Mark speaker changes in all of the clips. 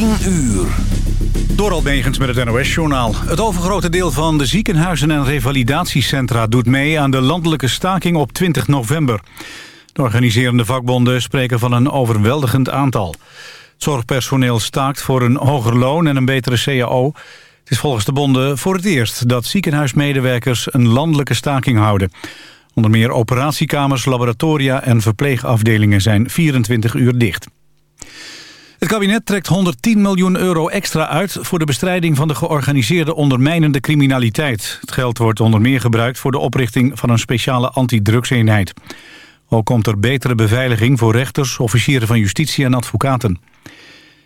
Speaker 1: 10 uur. Door Almegens met het NOS-journaal. Het overgrote deel van de ziekenhuizen en revalidatiecentra... doet mee aan de landelijke staking op 20 november. De organiserende vakbonden spreken van een overweldigend aantal. Het zorgpersoneel staakt voor een hoger loon en een betere CAO. Het is volgens de bonden voor het eerst dat ziekenhuismedewerkers... een landelijke staking houden. Onder meer operatiekamers, laboratoria en verpleegafdelingen zijn 24 uur dicht. Het kabinet trekt 110 miljoen euro extra uit... voor de bestrijding van de georganiseerde ondermijnende criminaliteit. Het geld wordt onder meer gebruikt voor de oprichting van een speciale antidrugseenheid. Ook komt er betere beveiliging voor rechters, officieren van justitie en advocaten.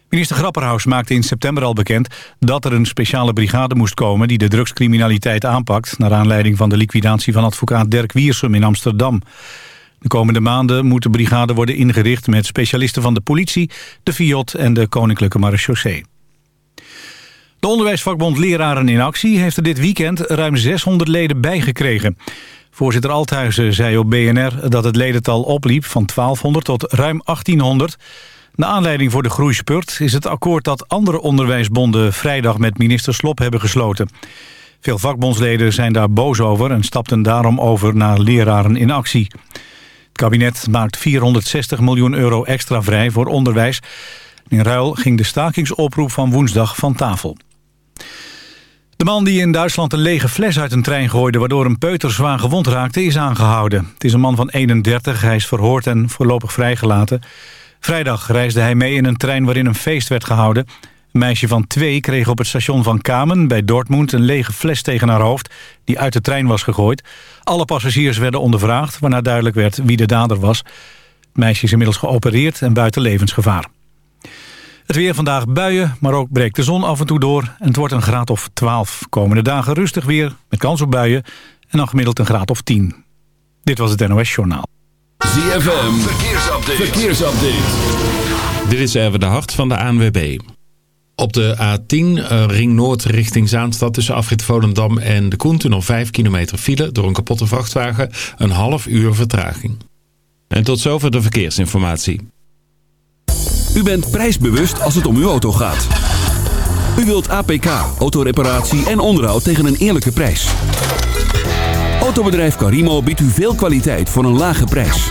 Speaker 1: Minister Grapperhaus maakte in september al bekend dat er een speciale brigade moest komen die de drugscriminaliteit aanpakt... naar aanleiding van de liquidatie van advocaat Dirk Wiersum in Amsterdam. De komende maanden moet de brigade worden ingericht met specialisten van de politie, de FIOD en de Koninklijke Marechaussee. De onderwijsvakbond Leraren in Actie heeft er dit weekend ruim 600 leden bijgekregen. Voorzitter Althuizen zei op BNR dat het ledental opliep van 1200 tot ruim 1800. Na aanleiding voor de groeispurt is het akkoord dat andere onderwijsbonden vrijdag met minister Slop hebben gesloten. Veel vakbondsleden zijn daar boos over en stapten daarom over naar leraren in actie. Het kabinet maakt 460 miljoen euro extra vrij voor onderwijs. In ruil ging de stakingsoproep van woensdag van tafel. De man die in Duitsland een lege fles uit een trein gooide... waardoor een peuter zwaar gewond raakte, is aangehouden. Het is een man van 31, hij is verhoord en voorlopig vrijgelaten. Vrijdag reisde hij mee in een trein waarin een feest werd gehouden. Een meisje van twee kreeg op het station van Kamen bij Dortmund... een lege fles tegen haar hoofd die uit de trein was gegooid. Alle passagiers werden ondervraagd, waarna duidelijk werd wie de dader was. Het meisje is inmiddels geopereerd en buiten levensgevaar. Het weer vandaag buien, maar ook breekt de zon af en toe door... en het wordt een graad of 12. Komende dagen rustig weer, met kans op buien... en dan gemiddeld een graad of 10. Dit was het NOS Journaal.
Speaker 2: ZFM, verkeersupdate. verkeersupdate.
Speaker 3: Dit is even de hart van de ANWB. Op de A10, uh, Ring Noord richting Zaanstad tussen afrit Volendam en de Koentunnel 5 kilometer file door een kapotte vrachtwagen, een half uur vertraging. En tot zover de verkeersinformatie.
Speaker 2: U bent prijsbewust als het om uw auto gaat. U wilt APK, autoreparatie en onderhoud tegen een eerlijke prijs. Autobedrijf Carimo biedt u veel kwaliteit voor een lage prijs.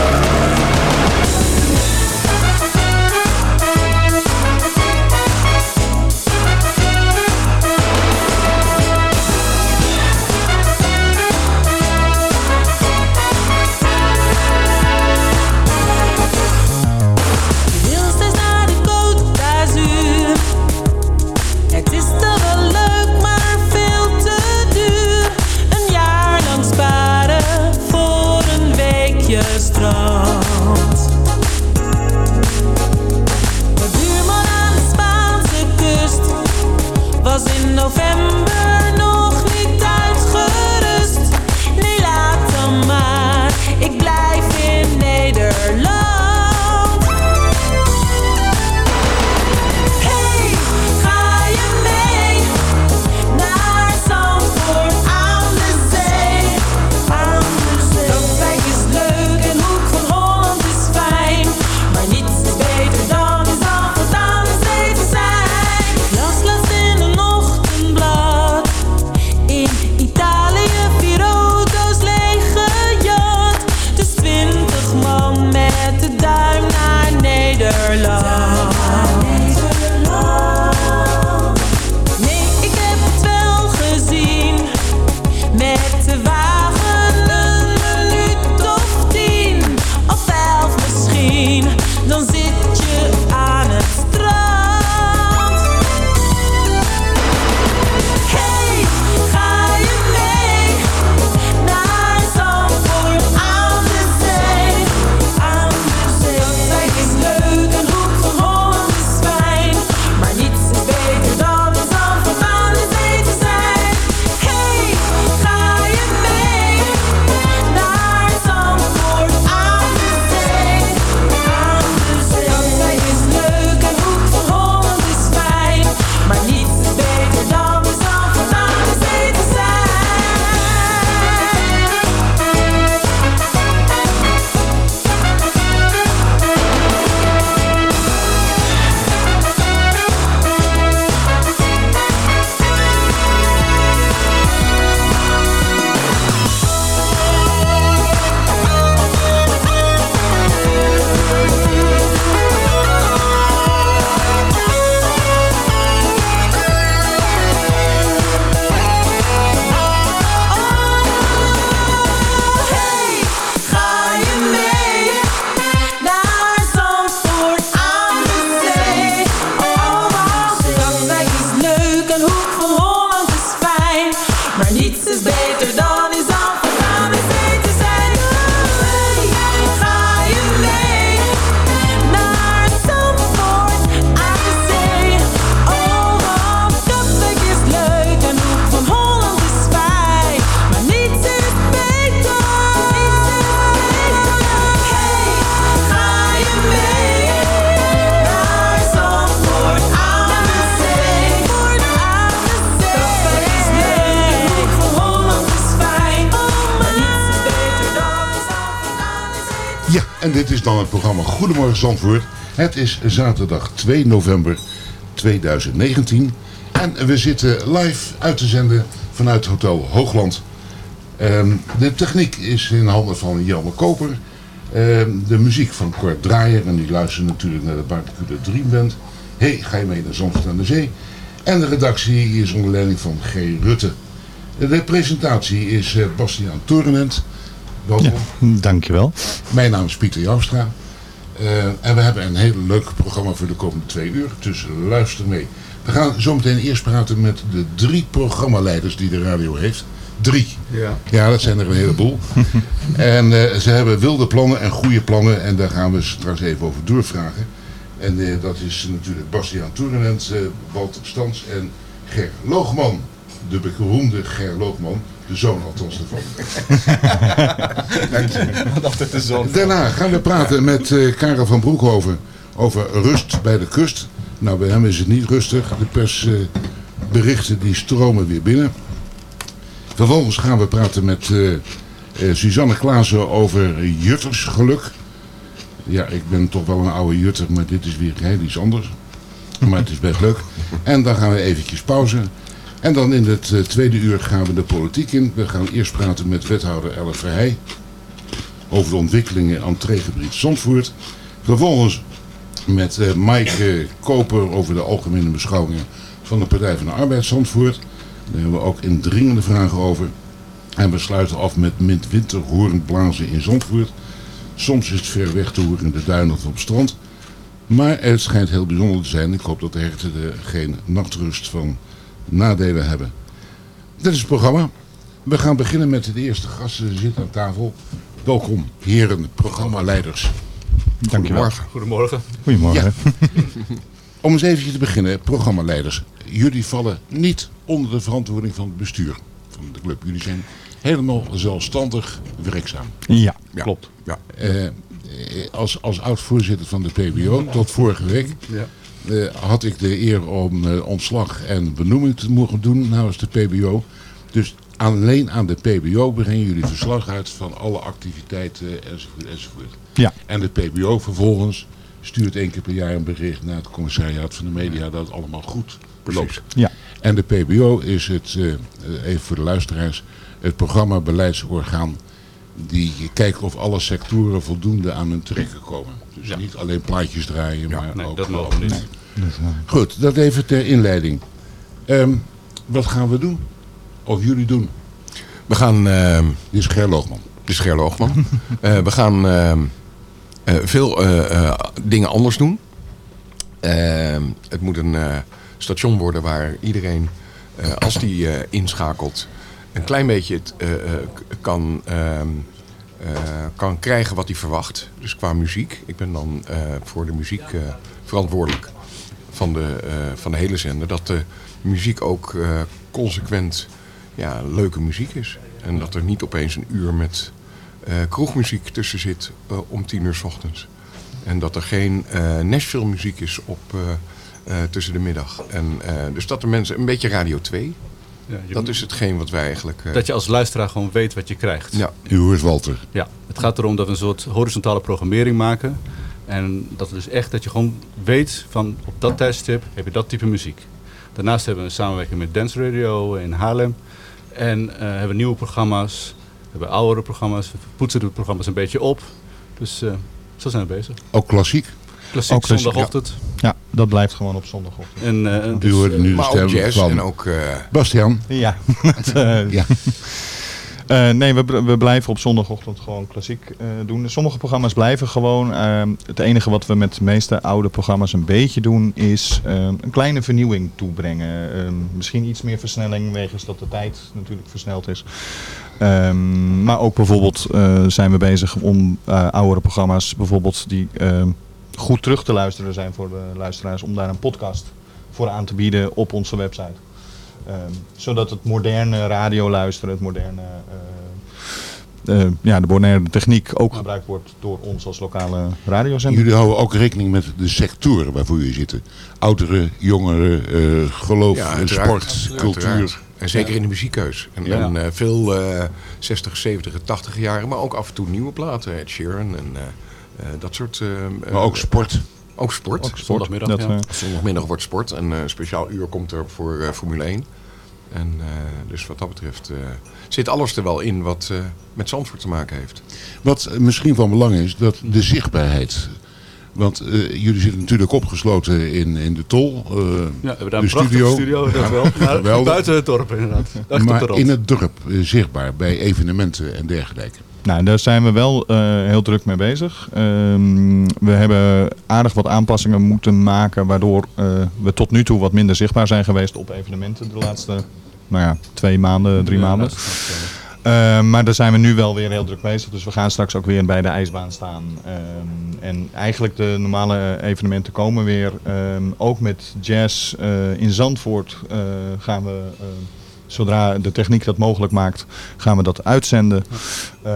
Speaker 4: Goedemorgen Zandvoort. Het is zaterdag 2 november 2019. En we zitten live uit te zenden vanuit Hotel Hoogland. Ehm, de techniek is in handen van Jelme Koper. Ehm, de muziek van Kort Draaier. En die luistert natuurlijk naar de Barbecuda Dream Band. hey, ga je mee naar Zandvoort aan de Zee? En de redactie is onder leiding van G. Rutte. De presentatie is eh, Bastiaan Torenent. Welkom.
Speaker 5: Dankjewel.
Speaker 4: Mijn naam is Pieter Jouwstra. Eh, en we hebben een heel leuk programma voor de komende twee uur. Dus luister mee. We gaan zometeen eerst praten met de drie programmaleiders die de radio heeft. Drie.
Speaker 5: Ja.
Speaker 4: Ja, dat zijn er een heleboel. en eh, ze hebben wilde plannen en goede plannen. En daar gaan we straks even over doorvragen. En eh, dat is natuurlijk Bastiaan Toerenent, eh Walter Stans en Ger Loogman. De beroemde Ger Loogman. De zoon althans ervan.
Speaker 5: Altijd de zon.
Speaker 4: Daarna gaan we praten met eh, Karel van Broekhoven over rust bij de kust. Nou, bij hem is het niet rustig. De persberichten die stromen weer binnen. Vervolgens gaan we praten met eh, eh, Suzanne Klaassen over juttersgeluk. Ja, ik ben toch wel een oude jutter, maar dit is weer heel iets anders. Maar het is best leuk. En dan gaan we eventjes pauze. En dan in het eh, tweede uur gaan we de politiek in. We gaan eerst praten met wethouder Elle Verheij over de ontwikkelingen aan entreegebied Zandvoort. Vervolgens met eh, Mike Koper over de algemene beschouwingen van de Partij van de Arbeid Zandvoort. Daar hebben we ook indringende vragen over. En we sluiten af met midwinterhoorn blazen in Zandvoort. Soms is het ver weg te horen in de duinen of op strand. Maar het schijnt heel bijzonder te zijn. Ik hoop dat de herten er geen nachtrust van nadelen hebben. Dit is het programma. We gaan beginnen met de eerste gasten zitten aan tafel. Welkom, heren, programmaleiders.
Speaker 5: Dankjewel.
Speaker 4: Goedemorgen.
Speaker 5: Goedemorgen.
Speaker 4: Om eens eventjes te beginnen, programmaleiders. Jullie vallen niet onder de verantwoording van het bestuur van de club. Jullie zijn helemaal zelfstandig werkzaam.
Speaker 5: Ja,
Speaker 4: Ja.
Speaker 5: klopt.
Speaker 4: Ja. Eh, eh, als, als oud-voorzitter van de PBO, tot vorige week, eh, had ik de eer om eh, ontslag en benoeming te mogen doen namens de PBO. Dus alleen aan de PBO brengen jullie verslag uit van alle activiteiten enzovoort enzovoort.
Speaker 5: Ja.
Speaker 4: En de PBO vervolgens stuurt één keer per jaar een bericht naar het commissariaat van de media dat het allemaal goed loopt.
Speaker 5: Ja.
Speaker 4: En de PBO is het, eh, even voor de luisteraars, het programma beleidsorgaan die kijken of alle sectoren voldoende aan hun trekken komen. Dus niet alleen plaatjes draaien, maar ook...
Speaker 6: dat mogen we niet.
Speaker 4: Goed, dat even ter inleiding. Ehm, wat gaan we doen? Of jullie doen?
Speaker 7: We gaan... ehm
Speaker 4: Dit is Ger Loogman.
Speaker 7: Dit is Ger Loogman. Eh, we gaan ehm, eh, veel eh, eh, dingen anders doen. Ehm, het moet een eh, station worden waar iedereen, eh, als die eh, inschakelt, een klein beetje het, eh, eh, kan, kan krijgen wat hij verwacht. Dus qua muziek. Ik ben dan eh, voor de muziek eh, verantwoordelijk van de, eh, van de hele zender. Dat de muziek ook eh, consequent ja, leuke muziek is. En dat er niet opeens een uur met eh, kroegmuziek tussen zit eh, om tien uur s ochtends. En dat er geen eh Nashville muziek is op, eh, eh, tussen de middag. En, eh, dus dat de mensen een beetje Radio 2.
Speaker 6: Ja,
Speaker 7: dat is hetgeen wat wij eigenlijk... eh,
Speaker 6: Dat je als luisteraar gewoon weet wat je krijgt.
Speaker 7: Ja.
Speaker 4: U hoort Walter.
Speaker 6: Ja, het gaat erom dat we een soort horizontale programmering maken. En dat we dus echt dat je gewoon weet van op dat tijdstip heb je dat type muziek. Daarnaast hebben we een samenwerking met Dance Radio in Haarlem. En eh, hebben we nieuwe programma's. We hebben oudere programma's. We poetsen de programma's een beetje op. Dus eh, zo zijn we bezig.
Speaker 4: Ook klassiek?
Speaker 6: Klassiek
Speaker 5: Ook klassiek,
Speaker 6: zondagochtend.
Speaker 5: Ja, dat blijft gewoon op zondagochtend.
Speaker 6: En, eh,
Speaker 4: U
Speaker 6: dus,
Speaker 4: nu de
Speaker 7: maar ook
Speaker 4: stem
Speaker 7: jazz
Speaker 4: van
Speaker 7: en ook... eh,
Speaker 4: Bastiaan.
Speaker 5: Ja. Eh. Eh, nee, we, we blijven op zondagochtend gewoon klassiek eh, doen. Sommige programma's blijven gewoon. Ehm, het enige wat we met de meeste oude programma's een beetje doen, is ehm, een kleine vernieuwing toebrengen. Ehm, misschien iets meer versnelling, wegens dat de tijd natuurlijk versneld is. Ehm, maar ook bijvoorbeeld eh, zijn we bezig om eh, oudere programma's, bijvoorbeeld die ehm, goed terug te luisteren zijn voor de luisteraars, om daar een podcast voor aan te bieden op onze website. Ehm, zodat het moderne radio luisteren, het moderne, eh, eh, ja, de moderne techniek ook gebruikt wordt door ons als lokale radiozender.
Speaker 4: Jullie houden ook rekening met de sectoren waarvoor jullie zitten. Ouderen, jongeren, eh, geloof,
Speaker 7: Ja, uiteraard.
Speaker 4: sport,
Speaker 7: Uiteraard.
Speaker 4: cultuur.
Speaker 7: En zeker in de muziekkeus. En,
Speaker 4: Ja.
Speaker 7: en, eh, veel eh 60, 70, 80 jaren, maar ook af en toe nieuwe platen. Ed Sheeran en dat soort... eh,
Speaker 4: Maar ook
Speaker 7: eh,
Speaker 4: sport.
Speaker 7: Ook sport.
Speaker 5: Ook sport. Zondagmiddag, Dat, ja. eh,
Speaker 7: Zondagmiddag wordt sport. En een speciaal uur komt er voor eh, Formule 1. En eh, dus wat dat betreft eh, zit alles er wel in wat eh, met Zandvoort te maken heeft.
Speaker 4: Wat eh, misschien van belang is, dat de zichtbaarheid. Want eh, jullie zitten natuurlijk opgesloten in, in de tol. eh,
Speaker 6: Ja, we hebben daar
Speaker 4: de
Speaker 6: een prachtige studio, dat wel. Maar buiten het dorp inderdaad. Echt op de
Speaker 4: Maar in het dorp eh, zichtbaar, bij evenementen en dergelijke.
Speaker 5: Nou, daar zijn we wel eh, heel druk mee bezig. Ehm, we hebben aardig wat aanpassingen moeten maken, waardoor eh, we tot nu toe wat minder zichtbaar zijn geweest op evenementen de laatste nou ja, twee maanden, drie
Speaker 6: Ja,
Speaker 5: maanden.
Speaker 6: dat snap ik wel.
Speaker 5: Eh, maar daar zijn we nu wel weer heel druk bezig. Dus we gaan straks ook weer bij de ijsbaan staan. Ehm, en eigenlijk de normale evenementen komen weer. Ehm, ook met jazz eh, in Zandvoort gaan we, zodra de techniek dat mogelijk maakt, gaan we dat uitzenden. Eh,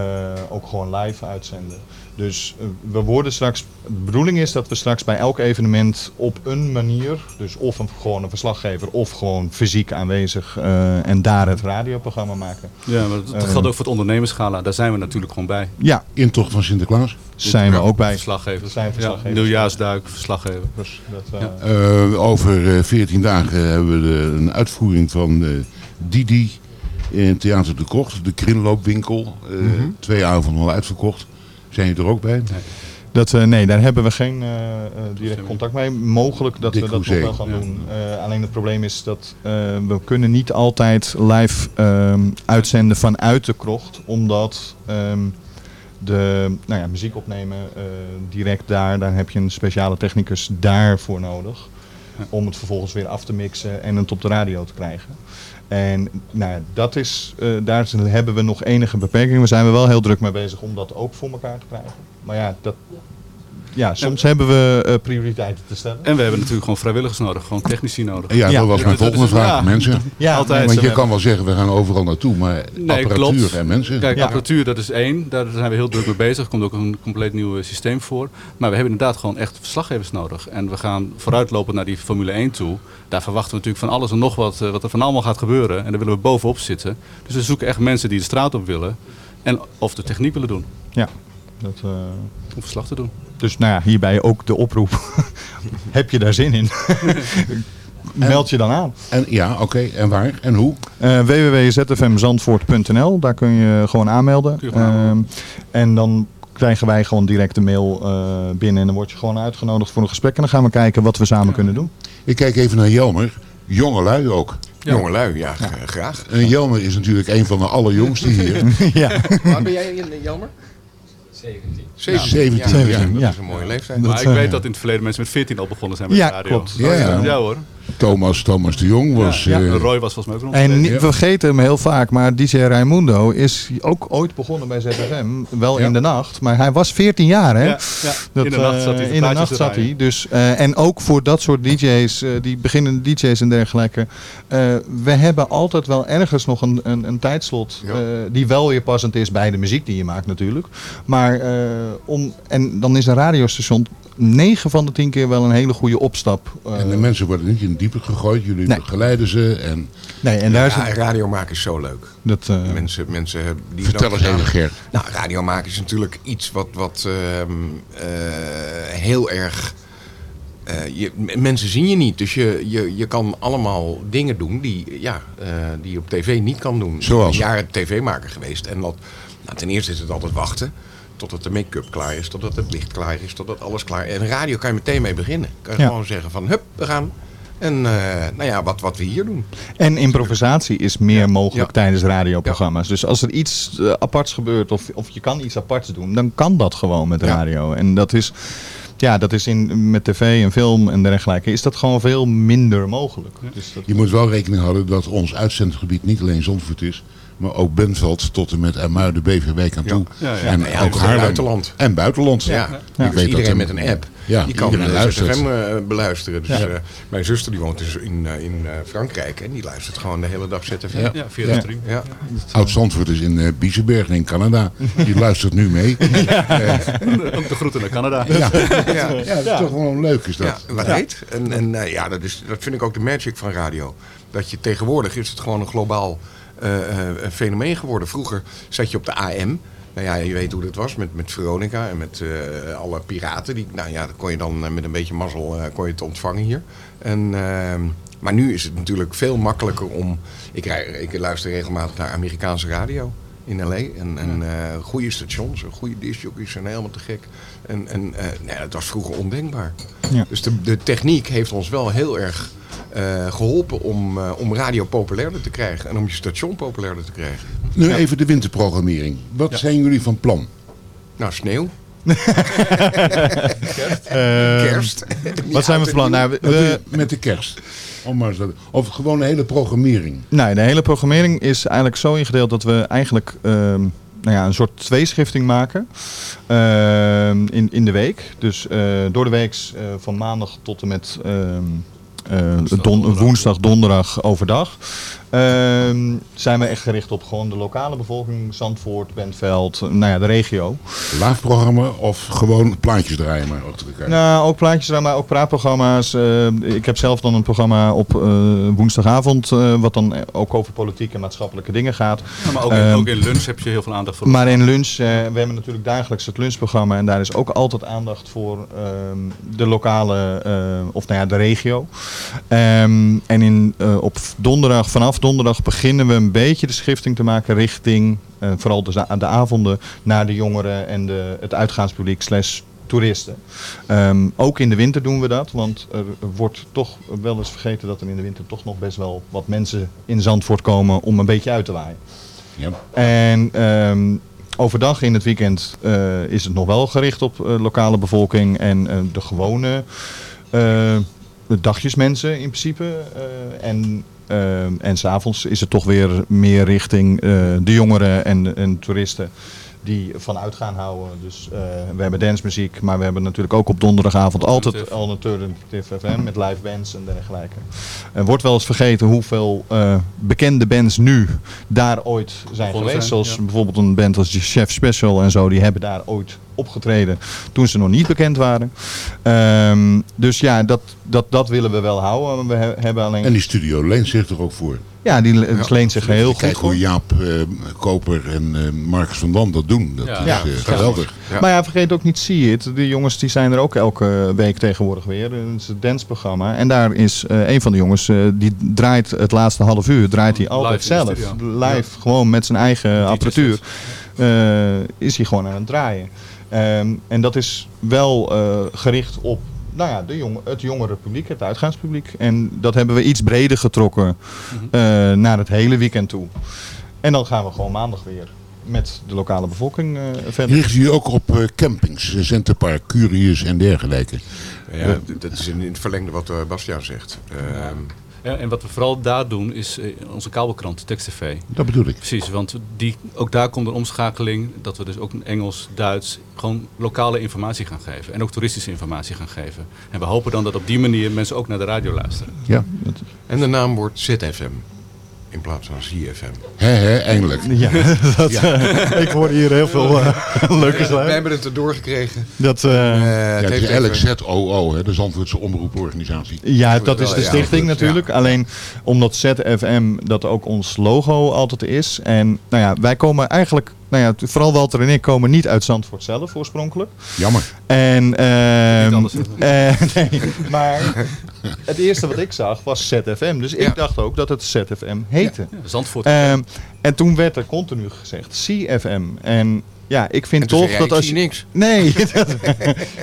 Speaker 5: ook gewoon live uitzenden. Dus eh, we worden straks, de bedoeling is dat we straks bij elk evenement op een manier, dus of een, gewoon een verslaggever of gewoon fysiek aanwezig eh, en daar het radioprogramma maken.
Speaker 6: Ja, maar dat, dat
Speaker 5: Eh,
Speaker 6: geldt ook voor het ondernemersgala. Daar zijn we natuurlijk gewoon bij.
Speaker 5: Ja.
Speaker 4: Intocht van Sinterklaas.
Speaker 5: Zijn we ook bij.
Speaker 6: Verslaggevers.
Speaker 5: Zijn verslaggevers.
Speaker 6: Ja, nieuwjaarsduik, verslaggever.
Speaker 5: Dus dat,
Speaker 6: Ja.
Speaker 4: Eh, over eh, 14 dagen hebben we de, een uitvoering van Didi in Theater de Krocht. De kringloopwinkel. Eh,
Speaker 5: Mhm.
Speaker 4: Twee avonden al uitverkocht. Zijn je er ook bij?
Speaker 5: Dat, eh, nee, daar hebben we geen eh, direct contact mee. Mogelijk dat
Speaker 4: Dick
Speaker 5: we dat nog
Speaker 4: Hoezee.
Speaker 5: wel gaan
Speaker 4: Ja.
Speaker 5: doen. Eh, alleen het probleem is dat eh, we kunnen niet altijd live ehm, uitzenden vanuit de krocht. Omdat ehm, de nou ja, muziek opnemen eh, direct daar, daar heb je een speciale technicus daarvoor nodig. Om het vervolgens weer af te mixen en het op de radio te krijgen. En nou dat is, eh, daar hebben we nog enige beperkingen. We zijn er wel heel druk mee bezig om dat ook voor elkaar te krijgen. Maar ja, dat, ja soms hebben we eh, prioriteiten te stellen.
Speaker 6: En we hebben natuurlijk gewoon vrijwilligers nodig, gewoon technici nodig.
Speaker 4: Ja, dat was mijn volgende vraag.
Speaker 6: ja.
Speaker 4: mensen.
Speaker 6: Ja, altijd.
Speaker 4: Want je
Speaker 6: We
Speaker 4: kan wel zeggen, we gaan overal naartoe. Maar
Speaker 6: Nee,
Speaker 4: apparatuur
Speaker 6: klopt.
Speaker 4: en mensen.
Speaker 6: Kijk,
Speaker 4: Ja.
Speaker 6: apparatuur dat is één. Daar zijn we heel druk mee bezig. Er komt ook een compleet nieuw eh, systeem voor. Maar we hebben inderdaad gewoon echt verslaggevers nodig. En we gaan vooruitlopen naar die Formule 1 toe. Daar verwachten we natuurlijk van alles en nog wat, eh, wat er van allemaal gaat gebeuren. En daar willen we bovenop zitten. Dus we zoeken echt mensen die de straat op willen. En of de techniek willen doen.
Speaker 5: Ja, dat, eh,
Speaker 6: Om verslag te doen.
Speaker 5: Dus nou ja, hierbij ook de oproep. Heb je daar zin in? Meld je dan aan.
Speaker 4: En, ja, oké. En waar? En hoe?
Speaker 5: Eh www.zfmzandvoort.nl, daar kun je gewoon aanmelden.
Speaker 4: Kun je gewoon aanmelden.
Speaker 5: Ehm, en dan krijgen wij gewoon direct de mail eh, binnen en dan word je gewoon uitgenodigd voor een gesprek. En dan gaan we kijken wat we samen kunnen doen.
Speaker 4: Ik kijk even naar Jelmer. Jongelui ook.
Speaker 7: Jongelui, ja, graag.
Speaker 4: En Jelmer is natuurlijk een van de allerjongste hier.
Speaker 5: ja.
Speaker 7: Waar ben jij in, Jelmer?
Speaker 1: 17.
Speaker 7: 17, ja.
Speaker 4: 17,
Speaker 7: ja.
Speaker 4: ja.
Speaker 7: Dat is een mooie leeftijd.
Speaker 6: Maar ik weet dat in het verleden mensen met 14 al begonnen zijn met
Speaker 5: Ja,
Speaker 6: de radio.
Speaker 5: klopt.
Speaker 4: Ja, ja.
Speaker 6: ja hoor.
Speaker 4: Thomas, Thomas de Jong was...
Speaker 6: Ja,
Speaker 4: eh,
Speaker 6: Roy was volgens mij ook nog
Speaker 5: En niet, we vergeten hem heel vaak, maar DJ Raimundo is ook ooit begonnen bij ZFM. Wel in de nacht, maar hij was 14 jaar hè?
Speaker 6: Ja, ja. In de nacht zat hij
Speaker 5: eh, in de nacht zat hij. Dus, eh, en ook voor dat soort DJ's, die beginnende DJ's en dergelijke. eh, we hebben altijd wel ergens nog een, een, een tijdslot eh, die wel weer passend is bij de muziek die je maakt natuurlijk. Maar eh, om, en dan is een radiostation 9 van de 10 keer wel een hele goede opstap. eh,
Speaker 4: en de mensen worden niet in het diepe gegooid. Jullie
Speaker 5: Nee.
Speaker 4: begeleiden ze. En
Speaker 5: nee, en daar is het-
Speaker 7: radio maken is zo leuk.
Speaker 5: Dat, eh,
Speaker 7: mensen, mensen die
Speaker 4: Vertel eens even, Gert.
Speaker 7: Nou, radio maken is natuurlijk iets wat, wat ehm, eh, heel erg. eh, je, mensen zien je niet, dus je, je, je kan allemaal dingen doen die, ja, eh, die je op tv niet kan doen.
Speaker 4: Zoals?
Speaker 7: Ik ben jaren tv-maker geweest en dat, nou, ten eerste is het altijd wachten totdat de make-up klaar is, totdat het licht klaar is, totdat alles klaar is. En radio kan je meteen mee beginnen. Kan je
Speaker 5: Ja.
Speaker 7: gewoon zeggen van, hup, we gaan. En eh, nou ja, wat, wat we hier doen.
Speaker 5: En improvisatie is meer mogelijk
Speaker 7: Ja.
Speaker 5: tijdens radioprogramma's. Dus als er iets eh, aparts gebeurt of, of je kan iets aparts doen, dan kan dat gewoon met radio. En dat is, ja, dat is in, met tv en film en dergelijke, is dat gewoon veel minder mogelijk. Dus dat,
Speaker 4: Je moet wel rekening houden dat ons uitzendgebied niet alleen Zandvoort is, maar ook Benveld tot en met IJmuiden, Beverwijk aan toe.
Speaker 6: Ja, ja.
Speaker 4: En ook
Speaker 7: en
Speaker 4: Haarlem.
Speaker 7: buitenland.
Speaker 4: En buitenland.
Speaker 7: Ja,
Speaker 4: Ik
Speaker 7: dus
Speaker 4: weet dat
Speaker 7: iedereen
Speaker 4: er-
Speaker 7: met een app.
Speaker 4: Ja,
Speaker 7: die kan
Speaker 4: luistert.
Speaker 7: ZFM eh, beluisteren. Dus
Speaker 4: Ja.
Speaker 7: eh, mijn zuster die woont dus in, eh, in eh, Frankrijk en die luistert gewoon de hele dag ZFM.
Speaker 4: Ja.
Speaker 6: Ja, via de stream.
Speaker 7: Ja.
Speaker 4: Oud Zandvoort is in eh Biesenbergen in Canada. Die luistert nu mee. Eh,
Speaker 6: Ook de groeten naar Canada.
Speaker 4: ja.
Speaker 7: Ja.
Speaker 4: ja, dat is toch gewoon leuk is dat.
Speaker 7: Ja, wat heet. En, en ja, dat, is, dat vind ik ook de magic van radio. Dat je tegenwoordig is het gewoon een globaal fenomeen geworden. Vroeger zat je op de AM. Nou ja, je weet hoe dat was met, met Veronica en met eh, alle piraten. Die, nou ja, dat kon je dan eh, met een beetje mazzel eh, kon je het ontvangen hier. En, ehm, maar nu is het natuurlijk veel makkelijker om... Ik, ik luister regelmatig naar Amerikaanse radio in L.A. En, en eh, goede stations, goede discjockeys zijn helemaal te gek. En, en eh, nee, dat was vroeger ondenkbaar.
Speaker 5: Ja.
Speaker 7: Dus de, de techniek heeft ons wel heel erg eh, geholpen om, eh, om radio populairder te krijgen. En om je station populairder te krijgen.
Speaker 4: Nu even de winterprogrammering. Wat zijn jullie van plan?
Speaker 7: Nou, sneeuw.
Speaker 5: Eh,
Speaker 7: Kerst.
Speaker 5: Wat zijn we van plan? Nou, we-
Speaker 4: met de kerst. Of gewoon een hele programmering.
Speaker 5: Nou, de hele programmering is eigenlijk zo ingedeeld dat we eigenlijk ehm, nou ja, een soort tweeschifting maken ehm, in, in de week. Dus eh, door de week eh, van maandag tot en met ehm, eh, don-
Speaker 6: donderdag.
Speaker 5: woensdag, donderdag overdag. Ehm, zijn we echt gericht op gewoon de lokale bevolking, Zandvoort, Bentveld, nou ja, de regio.
Speaker 4: Laag programma of gewoon plaatjes draaien maar achter elkaar.
Speaker 5: Nou, ook plaatjes, daar, maar ook praatprogramma's. Eh, ik heb zelf dan een programma op eh, woensdagavond, eh, wat dan ook over politiek en maatschappelijke dingen gaat.
Speaker 6: Ja, maar ook in,
Speaker 5: Ehm,
Speaker 6: ook in lunch heb je heel veel aandacht voor.
Speaker 5: Maar in lunch, eh, we hebben natuurlijk dagelijks het lunchprogramma en daar is ook altijd aandacht voor ehm, de lokale, eh, of nou ja, de regio. Ehm, en in, eh, op donderdag, vanaf donderdag beginnen we een beetje de schifting te maken richting, eh, vooral de, de avonden, naar de jongeren en de, het uitgaanspubliek slash toeristen. Ehm, ook in de winter doen we dat, want er wordt toch wel eens vergeten dat er in de winter toch nog best wel wat mensen in Zandvoort komen om een beetje uit te waaien.
Speaker 4: Ja.
Speaker 5: En ehm, overdag in het weekend eh, is het nog wel gericht op eh, lokale bevolking en de gewone dagjesmensen in principe. en ehm, en s'avonds is het toch weer meer richting eh, de jongeren en, en toeristen die van uitgaan houden. Dus eh, we hebben dancemuziek, maar we hebben natuurlijk ook op donderdagavond altijd Alternative FM met live bands en dergelijke. Er wordt wel eens vergeten hoeveel eh, bekende bands nu daar ooit zijn geweest.
Speaker 6: zijn,
Speaker 5: Zoals
Speaker 6: ja.
Speaker 5: bijvoorbeeld een band als Chef Special en zo, die hebben daar ooit opgetreden toen ze nog niet bekend waren. Ehm, dus ja, dat, dat, dat willen we wel houden. We he- hebben alleen...
Speaker 4: En die studio leent zich er ook voor.
Speaker 5: ja, die le- leent zich heel goed
Speaker 4: Kijk hoe Jaap eh, Koper en eh Marcus van Dam dat doen. Dat
Speaker 6: Ja.
Speaker 4: is eh, geweldig.
Speaker 7: Ja.
Speaker 5: Maar ja, vergeet ook niet See It. De jongens die zijn er ook elke week tegenwoordig weer. Het is een danceprogramma. En daar is eh, een van de jongens, eh, die draait het laatste half uur, draait hij
Speaker 6: Live
Speaker 5: altijd zelf. Live, gewoon met zijn eigen apparatuur. eh, is hij gewoon aan het draaien. Ehm, en dat is wel eh, gericht op nou ja, de jong, het jongere publiek, het uitgaanspubliek. En dat hebben we iets breder getrokken eh, naar het hele weekend toe. En dan gaan we gewoon maandag weer met de lokale bevolking eh, verder.
Speaker 4: Richten jullie ook op eh, campings, Centerpark, Curious en dergelijke?
Speaker 7: Ja, dat is in in het verlengde wat eh, Bastiaan zegt.
Speaker 6: Ja, en wat we vooral daar doen is eh, onze kabelkrant, Text TV.
Speaker 4: Dat bedoel ik.
Speaker 6: Precies, want die, ook daar komt een omschakeling dat we dus ook in Engels, Duits, gewoon lokale informatie gaan geven. En ook toeristische informatie gaan geven. En we hopen dan dat op die manier mensen ook naar de radio luisteren.
Speaker 4: Ja.
Speaker 7: en de naam wordt ZFM in plaats van ZFM.
Speaker 4: Hè, hè, eindelijk.
Speaker 5: Ja, dat, eh, ik hoor hier heel veel eh, leuke
Speaker 7: We
Speaker 5: geluiden.
Speaker 7: hebben het erdoor gekregen.
Speaker 5: Dat, eh,
Speaker 7: Eh,
Speaker 4: Ja,
Speaker 7: het
Speaker 4: is
Speaker 7: heeft
Speaker 4: eigenlijk
Speaker 7: even-
Speaker 4: ZOO, hè, de Zandvoortse omroeporganisatie.
Speaker 5: ja, dat is de
Speaker 7: ja,
Speaker 5: stichting natuurlijk. Alleen omdat ZFM dat ook ons logo altijd is. En nou ja, wij komen eigenlijk, nou ja, vooral Walter en ik komen niet uit Zandvoort zelf oorspronkelijk.
Speaker 4: Jammer.
Speaker 5: En, ehm,
Speaker 6: anders.
Speaker 5: eh, nee, maar het eerste wat ik zag was ZFM. Dus
Speaker 7: Ja.
Speaker 5: ik dacht ook dat het ZFM heette.
Speaker 6: Zandvoort.
Speaker 5: Ehm, en toen werd er continu gezegd CFM. En ja, ik vind toch
Speaker 7: zei
Speaker 5: dat
Speaker 7: ik
Speaker 5: als
Speaker 7: zie
Speaker 5: je...
Speaker 7: niks.
Speaker 5: Nee, dat-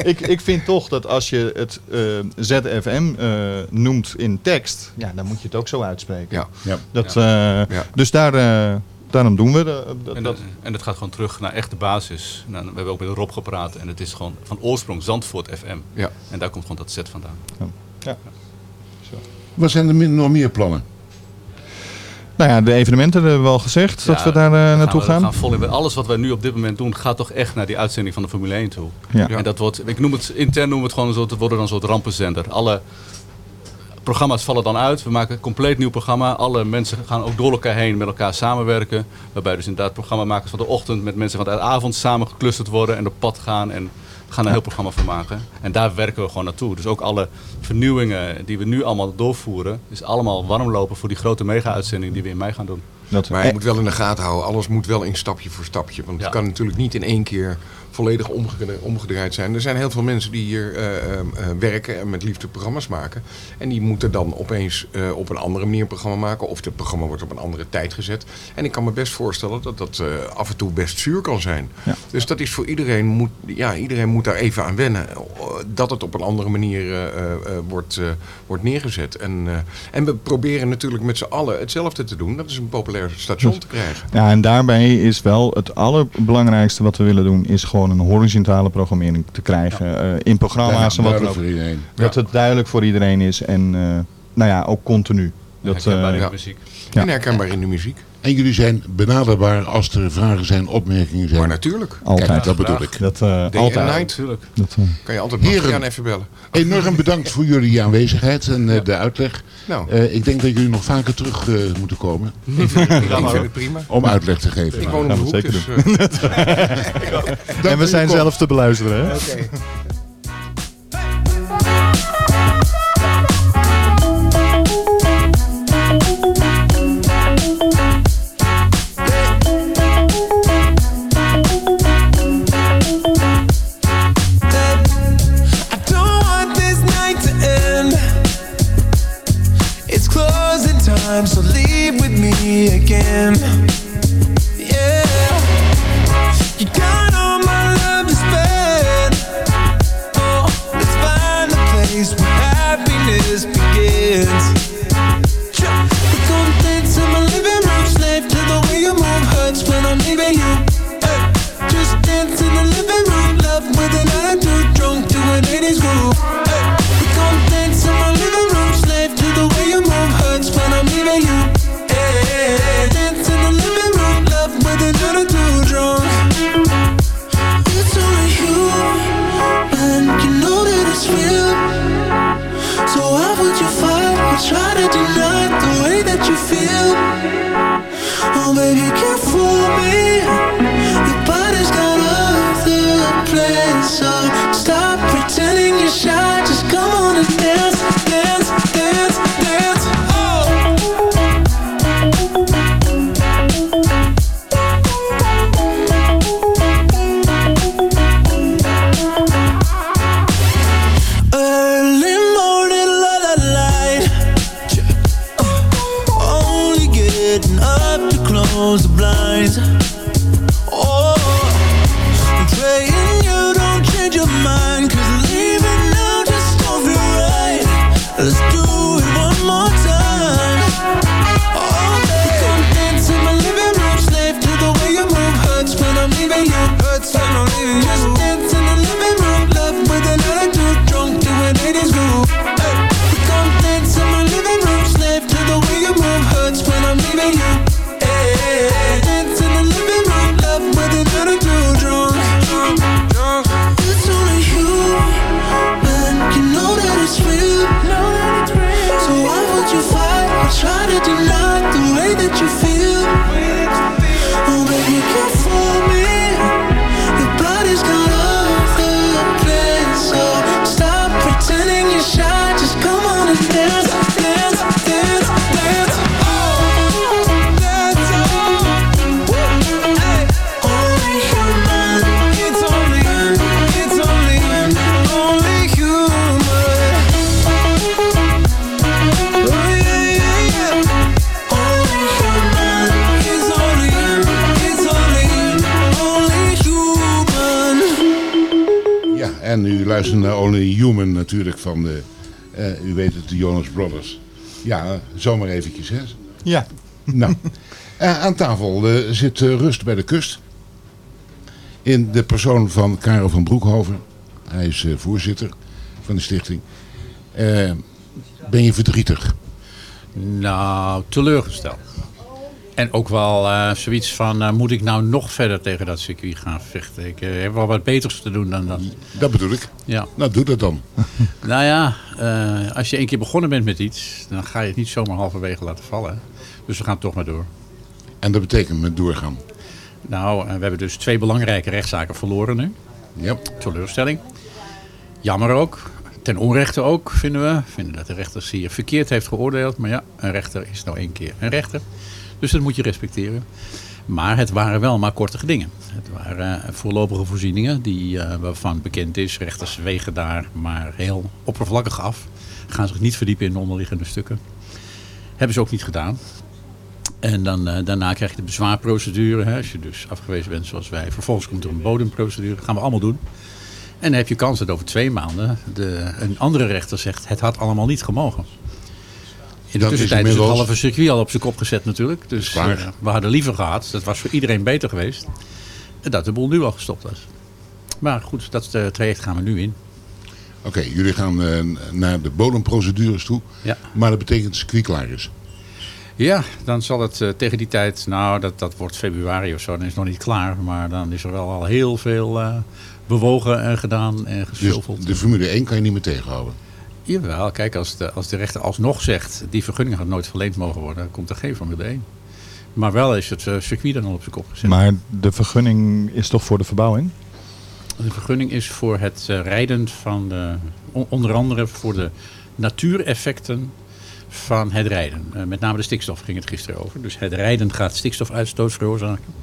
Speaker 5: ik, ik vind toch dat als je het eh, ZFM eh, noemt in tekst, ja, dan moet je het ook zo uitspreken.
Speaker 7: Ja.
Speaker 4: Ja.
Speaker 5: Dat,
Speaker 6: Ja.
Speaker 5: eh,
Speaker 7: Ja.
Speaker 5: Dus daar, eh, daarom doen we de-.
Speaker 6: En dat, en dat gaat gewoon terug naar echt de basis. Nou, we hebben ook met Rob gepraat en het is gewoon van oorsprong Zandvoort FM.
Speaker 7: Ja.
Speaker 6: En daar komt gewoon dat set vandaan.
Speaker 4: Wat zijn er nog meer plannen?
Speaker 5: Nou ja, de evenementen hebben we wel gezegd dat
Speaker 6: Ja,
Speaker 5: we daar eh, naartoe
Speaker 6: we
Speaker 5: gaan.
Speaker 6: gaan vol in. Alles wat wij nu op dit moment doen gaat toch echt naar die uitzending van de Formule 1 toe.
Speaker 5: Ja.
Speaker 6: En dat wordt, ik noem het, intern noemen we het gewoon een soort, wordt dan een soort rampenzender. Alle programma's vallen dan uit. We maken een compleet nieuw programma. Alle mensen gaan ook door elkaar heen met elkaar samenwerken. Waarbij dus inderdaad programmamakers van de ochtend met mensen van de avond samen geclusterd worden en op pad gaan. En we gaan een heel programma van maken. En daar werken we gewoon naartoe. Dus ook alle vernieuwingen die we nu allemaal doorvoeren, is allemaal warm lopen voor die grote mega-uitzending die we in mei gaan doen.
Speaker 5: Dat,
Speaker 7: Maar je moet wel in de gaten houden, alles moet wel in stapje voor stapje. Want
Speaker 6: Ja.
Speaker 7: het kan natuurlijk niet in één keer volledig omgedra- omgedraaid zijn. Er zijn heel veel mensen die hier eh, eh, eh, werken en met liefde programma's maken. En die moeten dan opeens eh, op een andere manier een programma maken. Of het programma wordt op een andere tijd gezet. En ik kan me best voorstellen dat dat af en toe best zuur kan zijn.
Speaker 5: Ja.
Speaker 7: Dus dat is voor iedereen, moet, ja, iedereen moet daar even aan wennen. Dat het op een andere manier wordt, wordt neergezet. En, en we proberen natuurlijk met z'n allen hetzelfde te doen. Dat is een populair station te krijgen.
Speaker 5: Ja, en daarbij is wel het allerbelangrijkste wat we willen doen, is gewoon een horizontale programmering te krijgen eh, in programma's en wat dan ook. Dat het duidelijk voor iedereen is en eh, nou ja, ook continu. Dat,
Speaker 6: Herkenbaar in
Speaker 5: eh,
Speaker 6: de muziek.
Speaker 5: Ja.
Speaker 7: En herkenbaar in de muziek.
Speaker 4: En jullie zijn benaderbaar als er vragen zijn, opmerkingen zijn.
Speaker 7: Maar natuurlijk.
Speaker 5: altijd.
Speaker 4: Kijk, dat bedoel ik.
Speaker 5: Dat, eh,
Speaker 7: Day
Speaker 5: altijd.
Speaker 6: Natuurlijk.
Speaker 5: Dat, eh,
Speaker 7: Kan je altijd
Speaker 4: Heren.
Speaker 7: Even bellen.
Speaker 4: Enorm bedankt voor jullie aanwezigheid en eh, de uitleg.
Speaker 7: Nou,
Speaker 4: Eh, ik denk dat jullie nog vaker terug eh, moeten komen
Speaker 7: ik vind het prima.
Speaker 4: om uitleg te geven.
Speaker 7: Ik woon op de hoek,
Speaker 5: zeker
Speaker 7: dus...
Speaker 5: en we zijn zelf te beluisteren. Hè?
Speaker 7: Oké.
Speaker 8: Again. do
Speaker 4: En u luistert naar Only Human natuurlijk van de, eh, u weet het, de Jonas Brothers. Ja, zomaar eventjes hè.
Speaker 5: Ja.
Speaker 4: Nou, eh, aan tafel eh, zit Rust bij de Kust. In de persoon van Karel van Broekhoven. Hij is eh, voorzitter van de stichting. Ben je verdrietig?
Speaker 1: Nou, teleurgesteld. En ook wel eh, zoiets van, eh, moet ik nou nog verder tegen dat circuit gaan vechten? Ik eh, heb wel wat beters te doen dan dat.
Speaker 4: Dat bedoel ik.
Speaker 1: Ja.
Speaker 4: Nou, doe dat dan.
Speaker 1: Nou ja, als je één keer begonnen bent met iets, dan ga je het niet zomaar halverwege laten vallen. Dus we gaan toch maar door.
Speaker 4: En dat betekent met doorgaan.
Speaker 1: Nou, we hebben dus twee belangrijke rechtszaken verloren nu.
Speaker 4: Ja.
Speaker 1: Teleurstelling. Jammer ook. Ten onrechte ook, vinden we. We vinden dat de rechter zeer verkeerd heeft geoordeeld. Maar ja, een rechter is nou één keer een rechter. Dus dat moet je respecteren. Maar het waren wel maar korte gedingen. Het waren eh, voorlopige voorzieningen die, eh, waarvan bekend is. Rechters wegen daar maar heel oppervlakkig af. Gaan zich niet verdiepen in de onderliggende stukken. Hebben ze ook niet gedaan. En dan, eh, daarna krijg je de bezwaarprocedure. Hè, als je dus afgewezen bent zoals wij. Vervolgens komt er een bodemprocedure. Dat gaan we allemaal doen. En dan heb je kans dat over twee maanden de, een andere rechter zegt... het had allemaal niet gemogen. In de tussentijd is het halve circuit al op zijn kop gezet natuurlijk. Dus eh, we hadden liever gehad, dat was voor iedereen beter geweest... dat de boel nu al gestopt was. Maar goed, dat eh, traject gaan we nu in.
Speaker 4: Oké, jullie gaan eh, naar de bodemprocedures toe.
Speaker 1: Ja.
Speaker 4: Maar dat betekent dat het circuit klaar is.
Speaker 1: Ja, dan zal het tegen die tijd, nou dat, dat wordt februari of zo, dan is het nog niet klaar. Maar dan is er wel al heel veel bewogen en gedaan en
Speaker 4: Dus
Speaker 1: geschuffeld.
Speaker 4: de Formule 1 kan je niet meer tegenhouden.
Speaker 1: Jawel, kijk, als de, als de rechter alsnog zegt... die vergunning had nooit verleend mogen worden... dan komt er geen Formule 1. Maar wel is het eh, circuit dan al op zijn kop gezet.
Speaker 5: Maar de vergunning is toch voor de verbouwing?
Speaker 1: De vergunning is voor het eh, rijden van... De, on- onder andere voor de natuureffecten van het rijden. Eh, met name de stikstof ging het gisteren over. Dus het rijden gaat stikstofuitstoot veroorzaken.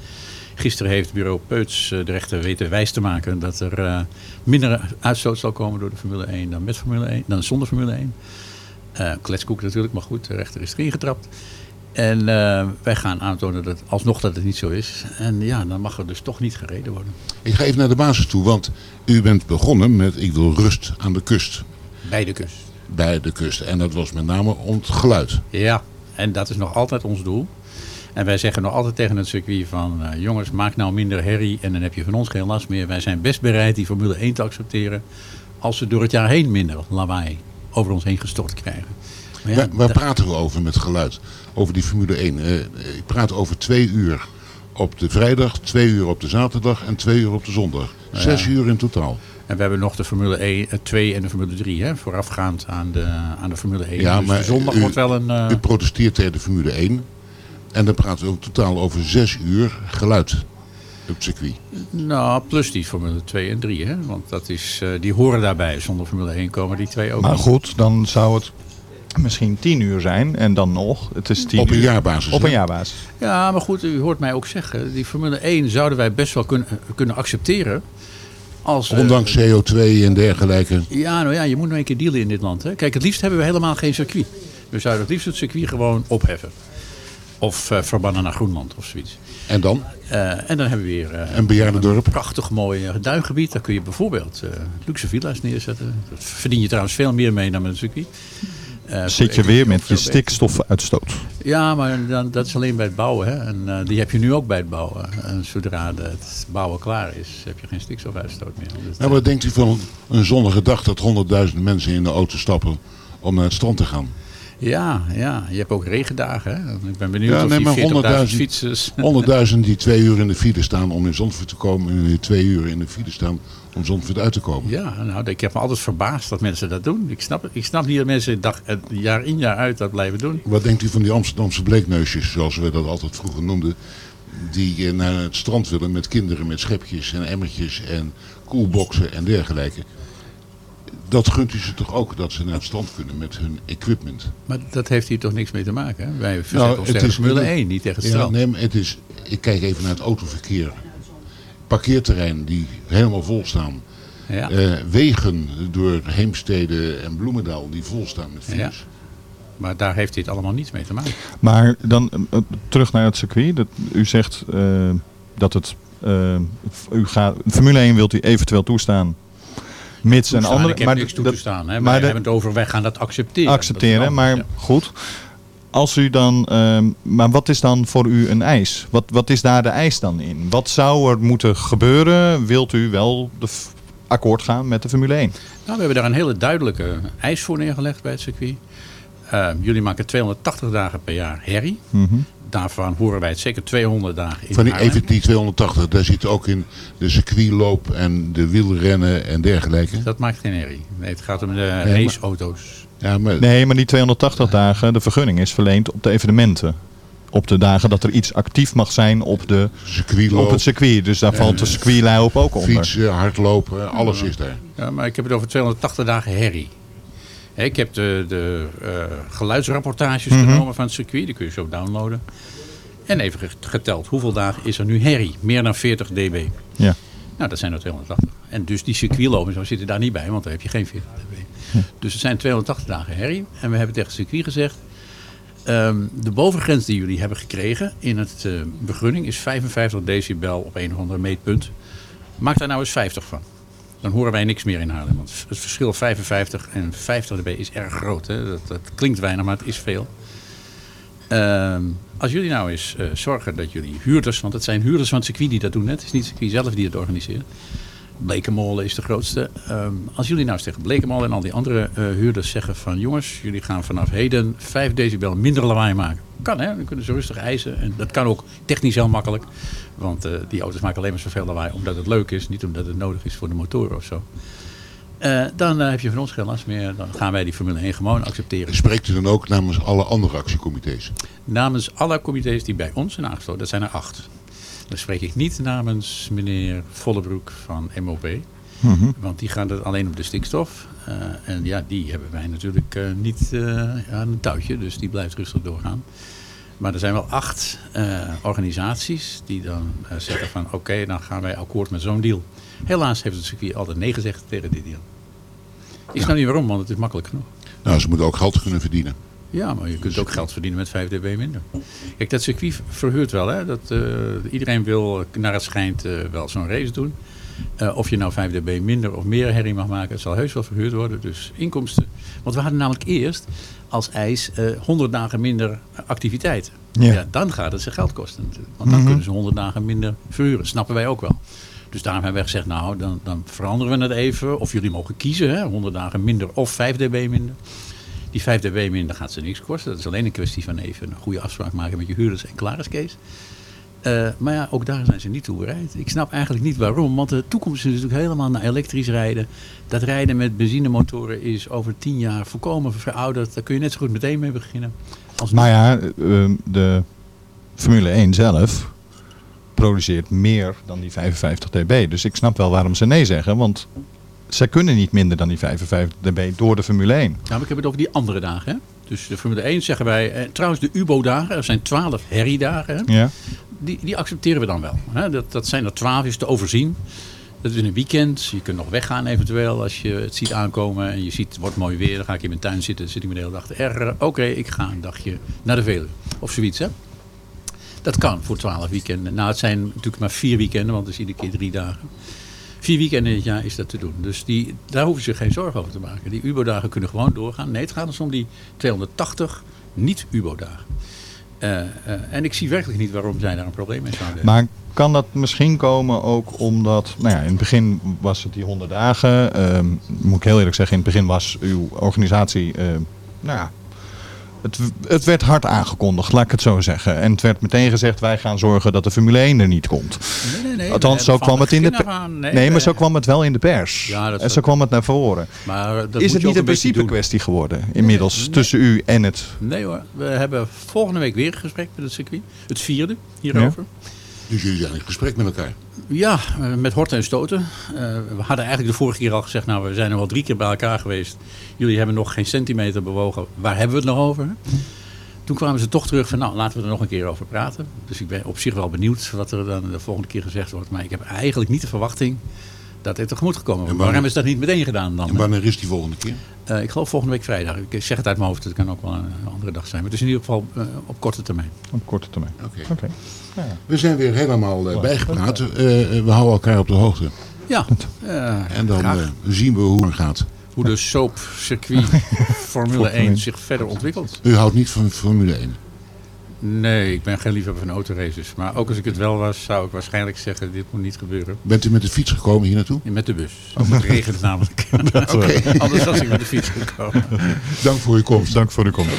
Speaker 1: Gisteren heeft bureau Peuts eh, de rechter weten wijs te maken... dat er eh, minder uitstoot zal komen door de Formule 1 dan, met Formule 1, dan zonder Formule 1. Eh kletskoek natuurlijk, maar goed, de rechter is erin getrapt. En wij gaan aantonen dat alsnog dat het niet zo is. En ja, dan mag er dus toch niet gereden worden.
Speaker 4: Ik ga even naar de basis toe, want u bent begonnen met ik wil rust aan de kust.
Speaker 1: Bij de kust.
Speaker 4: Bij de kust. En dat was met name om het geluid.
Speaker 1: Ja, en dat is nog altijd ons doel. En wij zeggen nog altijd tegen het circuit van... eh, jongens, maak nou minder herrie en dan heb je van ons geen last meer. Wij zijn best bereid die Formule 1 te accepteren... als we door het jaar heen minder lawaai over ons heen gestort krijgen. Maar ja,
Speaker 4: waar praten we over met geluid? Over die Formule 1. Eh, ik praat over twee uur op de vrijdag, twee uur op de zaterdag en twee uur op de zondag.
Speaker 1: Ja.
Speaker 4: Zes uur in totaal.
Speaker 1: En we hebben nog de Formule 1, eh, 2 en de Formule 3, hè, voorafgaand aan de, aan de Formule 1.
Speaker 4: Ja,
Speaker 1: dus
Speaker 4: maar
Speaker 1: zondag
Speaker 4: u,
Speaker 1: wordt wel een...
Speaker 4: u protesteert tegen de Formule 1. En dan praten we ook totaal over zes uur geluid op het circuit.
Speaker 1: Nou, plus die Formule 2 en 3, hè? want dat is, eh, die horen daarbij. Zonder Formule 1 komen die twee ook
Speaker 5: Maar
Speaker 1: niet.
Speaker 5: goed, dan zou het misschien tien uur zijn. En dan nog, het is tien
Speaker 4: Op een
Speaker 5: uur.
Speaker 4: jaarbasis,
Speaker 5: Op
Speaker 4: hè?
Speaker 5: een jaarbasis.
Speaker 1: Ja, maar goed, u hoort mij ook zeggen, die Formule 1 zouden wij best wel kunnen, kunnen accepteren. Als,
Speaker 4: Ondanks CO2 en dergelijke.
Speaker 1: Ja, nou ja, je moet nou een keer dealen in dit land. Hè. Kijk, het liefst hebben we helemaal geen circuit. We zouden het liefst het circuit gewoon opheffen. Of eh, verbannen naar Groenland of zoiets.
Speaker 4: En dan?
Speaker 1: Eh, en dan hebben we weer eh,
Speaker 4: Een bejaardendorp.
Speaker 1: een prachtig mooi duingebied. Daar kun je bijvoorbeeld eh, luxe villa's neerzetten. Dat verdien je trouwens veel meer mee dan met een circuit. Eh,
Speaker 5: Zit je weer met je stikstofuitstoot.
Speaker 1: Ja, maar dan, dat is alleen bij het bouwen. Hè. En eh, die heb je nu ook bij het bouwen. En zodra het bouwen klaar is, heb je geen stikstofuitstoot meer. Dus,
Speaker 4: Nou, wat denkt u van een zonnige dag dat 100.000 mensen in de auto stappen om naar het strand te gaan?
Speaker 1: Ja, ja, je hebt ook regendagen. Hè? Ik ben benieuwd
Speaker 4: Ja,
Speaker 1: of
Speaker 4: nee,
Speaker 1: die
Speaker 4: maar
Speaker 1: 40.000
Speaker 4: 100.000
Speaker 1: fietsers...
Speaker 4: 100.000 die twee uur in de file staan om in Zandvoort te komen en die twee uur in de file staan om Zandvoort uit te komen.
Speaker 1: Ja, nou, ik heb me altijd verbaasd dat mensen dat doen. Ik snap, ik snap niet dat mensen dag, jaar in jaar uit dat blijven doen.
Speaker 4: Wat denkt u van die Amsterdamse bleekneusjes, zoals we dat altijd vroeger noemden, die eh, naar het strand willen met kinderen met schepjes en emmertjes en koelboxen en dergelijke? Dat gunt u ze toch ook dat ze naar het strand kunnen met hun equipment?
Speaker 1: Maar dat heeft hier toch niks mee te maken. Hè? Wij verzetten
Speaker 4: Nou,
Speaker 1: ons
Speaker 4: het
Speaker 1: tegen
Speaker 4: is-
Speaker 1: Formule 1, niet tegen het
Speaker 4: Ja,
Speaker 1: strand.
Speaker 4: nee, maar het is, ik kijk even naar het autoverkeer. Parkeerterreinen die helemaal vol staan.
Speaker 1: Ja.
Speaker 4: Eh, wegen door Heemstede en Bloemendaal die vol staan met
Speaker 1: Ja.
Speaker 4: files.
Speaker 1: Maar daar heeft dit allemaal niets mee te maken.
Speaker 5: Maar dan eh, terug naar het circuit. Dat, u zegt eh, dat het. u gaat, Formule 1 wilt u eventueel toestaan. Mits een
Speaker 1: toestaan.
Speaker 5: andere...
Speaker 1: Ik heb niks toe
Speaker 5: dat-
Speaker 1: te staan. Hè?
Speaker 5: maar
Speaker 1: Maar we
Speaker 5: de-
Speaker 1: hebben het over, wij gaan dat accepteren.
Speaker 5: accepteren,
Speaker 1: Dat
Speaker 5: maar goed. Als u dan, ehm, maar wat is dan voor u een eis? Wat, wat is daar de eis dan in? Wat zou er moeten gebeuren? Wilt u wel de akkoord gaan met de Formule 1?
Speaker 1: Nou, we hebben daar een hele duidelijke eis voor neergelegd bij het circuit. Eh, jullie maken 280 dagen per jaar herrie.
Speaker 5: Mhm.
Speaker 1: Daarvan horen wij het zeker 200 dagen in
Speaker 4: Van die, even die 280, daar zit ook in de circuitloop en de wielrennen en dergelijke.
Speaker 1: Dat maakt geen herrie. Nee, het gaat om de
Speaker 4: maar-
Speaker 1: raceauto's.
Speaker 4: Ja, maar
Speaker 5: Nee, maar die 280 dagen, de vergunning is verleend op de evenementen. Op de dagen dat er iets actief mag zijn op, de,
Speaker 4: circuitloop,
Speaker 5: op het circuit. Dus daar valt de circuitloop ook onder.
Speaker 4: fietsen, hardlopen, alles is daar.
Speaker 1: Ja, maar ik heb het over 280 dagen herrie. Ik heb de, de eh, geluidsrapportages
Speaker 5: Mhm.
Speaker 1: genomen van het circuit. Die kun je zo downloaden. En even ge- geteld. Hoeveel dagen is er nu herrie? Meer dan 40 dB.
Speaker 5: Ja.
Speaker 1: Nou, dat zijn er 280. En dus die zo zitten daar niet bij. Want daar heb je geen 40 dB. Dus het zijn 280 dagen herrie. En we hebben tegen het circuit gezegd... ehm, de bovengrens die jullie hebben gekregen in het eh, begunning is 55 decibel op een of andere meetpunt. Maak daar nou eens 50 van. Dan horen wij niks meer in Haarlem. Want het verschil 55 en 50 dB is erg groot. Hè? Dat, dat klinkt weinig, maar het is veel. Ehm, als jullie nou eens eh, zorgen dat jullie huurders, want het zijn huurders van het circuit die dat doen. hè. Het is niet het circuit zelf die het organiseert. Blekemolen is de grootste. Ehm, als jullie nou eens tegen Blekemolen en al die andere eh, huurders zeggen van... jongens, jullie gaan vanaf heden 5 decibel minder lawaai maken. Kan hè, dan kunnen ze rustig eisen. En dat kan ook technisch heel makkelijk. Want eh, die auto's maken alleen maar zoveel lawaai omdat het leuk is. Niet omdat het nodig is voor de motoren of zo. Eh, dan heb je van ons geen last meer. Dan gaan wij die Formule 1 gewoon accepteren.
Speaker 4: Spreekt u dan ook namens alle andere actiecomité's?
Speaker 1: Namens alle comité's die bij ons zijn aangesloten, dat zijn er acht. Dan spreek ik niet namens meneer Vollebroek van MOP.
Speaker 5: Mhm.
Speaker 1: Want die gaat het alleen op de stikstof. Eh, en ja, die hebben wij natuurlijk eh, niet eh, aan een touwtje. Dus die blijft rustig doorgaan. Maar er zijn wel acht organisaties die dan zeggen van... oké, dan gaan wij akkoord met zo'n deal. Helaas heeft het circuit altijd nee gezegd tegen dit deal. Ik snap niet waarom, want het is makkelijk genoeg.
Speaker 4: Nou, ze moeten ook geld kunnen verdienen.
Speaker 1: Ja, maar je kunt ook geld verdienen met 5 dB minder. Kijk, dat circuit verhuurt wel. Hè? Dat, eh, iedereen wil, naar het schijnt, eh, wel zo'n race doen. Eh, of je nou 5 dB minder of meer herrie mag maken, het zal heus wel verhuurd worden. Dus inkomsten. Want we hadden namelijk eerst als eis eh 100 dagen minder activiteit.
Speaker 5: Ja.
Speaker 1: dan gaat het ze geld kosten. Want dan
Speaker 5: Mhm.
Speaker 1: kunnen ze 100 dagen minder verhuren. Snappen wij ook wel. Dus daarom hebben wij gezegd, nou, dan, dan veranderen we het even. Of jullie mogen kiezen, hè? 100 dagen minder of 5 dB minder. Die 5 dB minder gaat ze niks kosten. Dat is alleen een kwestie van even een goede afspraak maken met je huurders en klaar is Kees. Eh, maar ja, ook daar zijn ze niet toe bereid. Ik snap eigenlijk niet waarom. Want de toekomst is natuurlijk helemaal naar elektrisch rijden. Dat rijden met benzinemotoren is over tien jaar volkomen verouderd. Daar kun je net zo goed meteen mee beginnen.
Speaker 5: Maar ja, eh, de Formule 1 zelf produceert meer dan die 55 dB. Dus ik snap wel waarom ze nee zeggen. Want zij kunnen niet minder dan die 55 dB door de Formule 1.
Speaker 1: Ja, maar ik heb het over die andere dagen. Hè? Dus de Formule 1 zeggen wij. Eh, trouwens, de UBO-dagen, er zijn 12 herriedagen.
Speaker 5: Ja.
Speaker 1: Die, die accepteren we dan wel. Hè? Dat, dat zijn er 12, is te overzien. Dat is in een weekend. Je kunt nog weggaan eventueel als je het ziet aankomen. En je ziet, het wordt mooi weer. Dan ga ik in mijn tuin zitten. Dan zit ik me de hele dag te ergeren. Oké, ik ga een dagje naar de Veluwe. Of zoiets, hè. Dat kan voor 12 weekenden. Nou, het zijn natuurlijk maar vier weekenden, want het is iedere keer drie dagen. Vier weekenden in het jaar is dat te doen. Dus die, daar hoeven ze geen zorgen over te maken. Die UBO-dagen kunnen gewoon doorgaan. Nee, het gaat dus om die 280 niet-UBO-dagen. Eh, eh, en ik zie werkelijk niet waarom zij daar een probleem mee zouden hebben.
Speaker 5: Maar kan dat misschien komen ook omdat, nou ja, in het begin was het die 100 dagen. Ehm, moet ik heel eerlijk zeggen, in het begin was uw organisatie, ehm, nou ja, het, het werd hard aangekondigd, laat ik het zo zeggen. En het werd meteen gezegd, wij gaan zorgen dat de Formule 1 er niet komt.
Speaker 1: Nee, nee, nee.
Speaker 5: Althans, zo kwam het in de
Speaker 1: aan-
Speaker 5: Nee, maar zo kwam het wel in de pers.
Speaker 1: Ja, dat
Speaker 5: en zo kwam het naar voren.
Speaker 1: Maar, eh, dat
Speaker 5: is het niet
Speaker 1: een
Speaker 5: principe kwestie geworden inmiddels tussen u en het...
Speaker 1: Nee hoor, we hebben volgende week weer een gesprek met het circuit. Het vierde hierover.
Speaker 4: Dus jullie zijn in gesprek met elkaar.
Speaker 1: Ja, eh, met horten en stoten. Eh, we hadden eigenlijk de vorige keer al gezegd, nou we zijn er al drie keer bij elkaar geweest. Jullie hebben nog geen centimeter bewogen. Waar hebben we het nog over? Toen kwamen ze toch terug van, nou laten we er nog een keer over praten. Dus ik ben op zich wel benieuwd wat er dan de volgende keer gezegd wordt. Maar ik heb eigenlijk niet de verwachting dat is tegemoet gekomen. Waarom is dat niet meteen gedaan dan?
Speaker 4: En wanneer is die volgende keer?
Speaker 1: Eh, ik geloof volgende week vrijdag. Ik zeg het uit mijn hoofd, het kan ook wel een andere dag zijn. Maar het is in ieder geval eh, op korte termijn.
Speaker 5: Op korte termijn.
Speaker 4: Oké.
Speaker 5: Ja.
Speaker 4: We zijn weer helemaal eh, bijgepraat. we houden elkaar op de hoogte.
Speaker 1: Ja.
Speaker 4: en dan zien we hoe het gaat.
Speaker 1: Hoe de soapcircuit Formule 1 zich verder ontwikkelt.
Speaker 4: U houdt niet van Formule 1?
Speaker 1: Nee, ik ben geen liefhebber van autoraces. Maar ook als ik het wel was, zou ik waarschijnlijk zeggen, dit moet niet gebeuren.
Speaker 4: Bent u met de fiets gekomen hier naartoe?
Speaker 1: Met de bus. Oh, het regent namelijk.
Speaker 4: Oké.
Speaker 1: Anders was ik met de fiets gekomen.
Speaker 4: Dank voor uw komst.
Speaker 9: Dank voor uw komst.